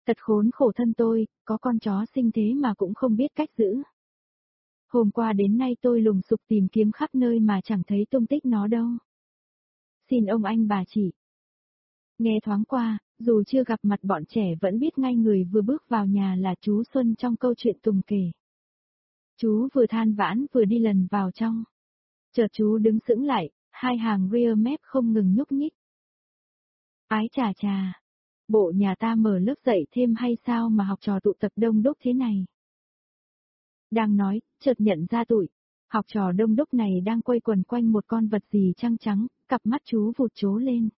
Thật khốn khổ thân tôi, có con chó sinh thế mà cũng không biết cách giữ. Hôm qua đến nay tôi lùng sục tìm kiếm khắp nơi mà chẳng thấy tung tích nó đâu. Xin ông anh bà chị. Nghe thoáng qua, dù chưa gặp mặt bọn trẻ vẫn biết ngay người vừa bước vào nhà là chú Xuân trong câu chuyện Tùng kể. Chú vừa than vãn vừa đi lần vào trong. Chợt chú đứng sững lại, hai hàng rear mép không ngừng nhúc nhích. Ái chà chà, bộ nhà ta mở lớp dạy thêm hay sao mà học trò tụ tập đông đúc thế này. Đang nói, chợt nhận ra tụi, học trò đông đúc này đang quay quần quanh một con vật gì trăng trắng, cặp mắt chú vụt chố lên.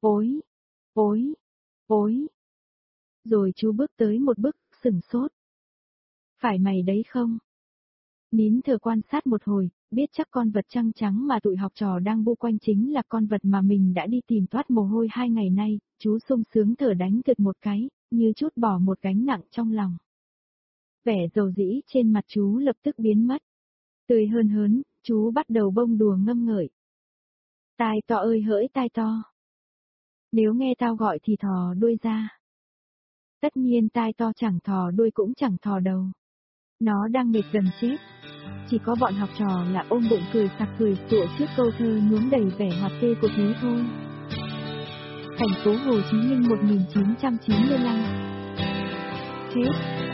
Ôi, ôi, ôi. Rồi chú bước tới một bước, sừng sốt. Phải mày đấy không? Nín thở quan sát một hồi, biết chắc con vật trăng trắng mà tụi học trò đang bu quanh chính là con vật mà mình đã đi tìm toát mồ hôi hai ngày nay, chú sung sướng thở đánh cực một cái, như chút bỏ một gánh nặng trong lòng. Vẻ dầu dĩ trên mặt chú lập tức biến mất. Tươi hơn hớn, chú bắt đầu bông đùa ngâm ngợi. Tai to ơi hỡi tai to. Nếu nghe tao gọi thì thò đuôi ra. Tất nhiên tai to chẳng thò đuôi cũng chẳng thò đầu. Nó đang mệt gần chết. Chỉ có bọn học trò là ôm bụng cười sặc cười sụa trước câu thơ nhuốm đầy vẻ hoạt tê của thế thôi. Thành phố Hồ Chí Minh 1995 Hết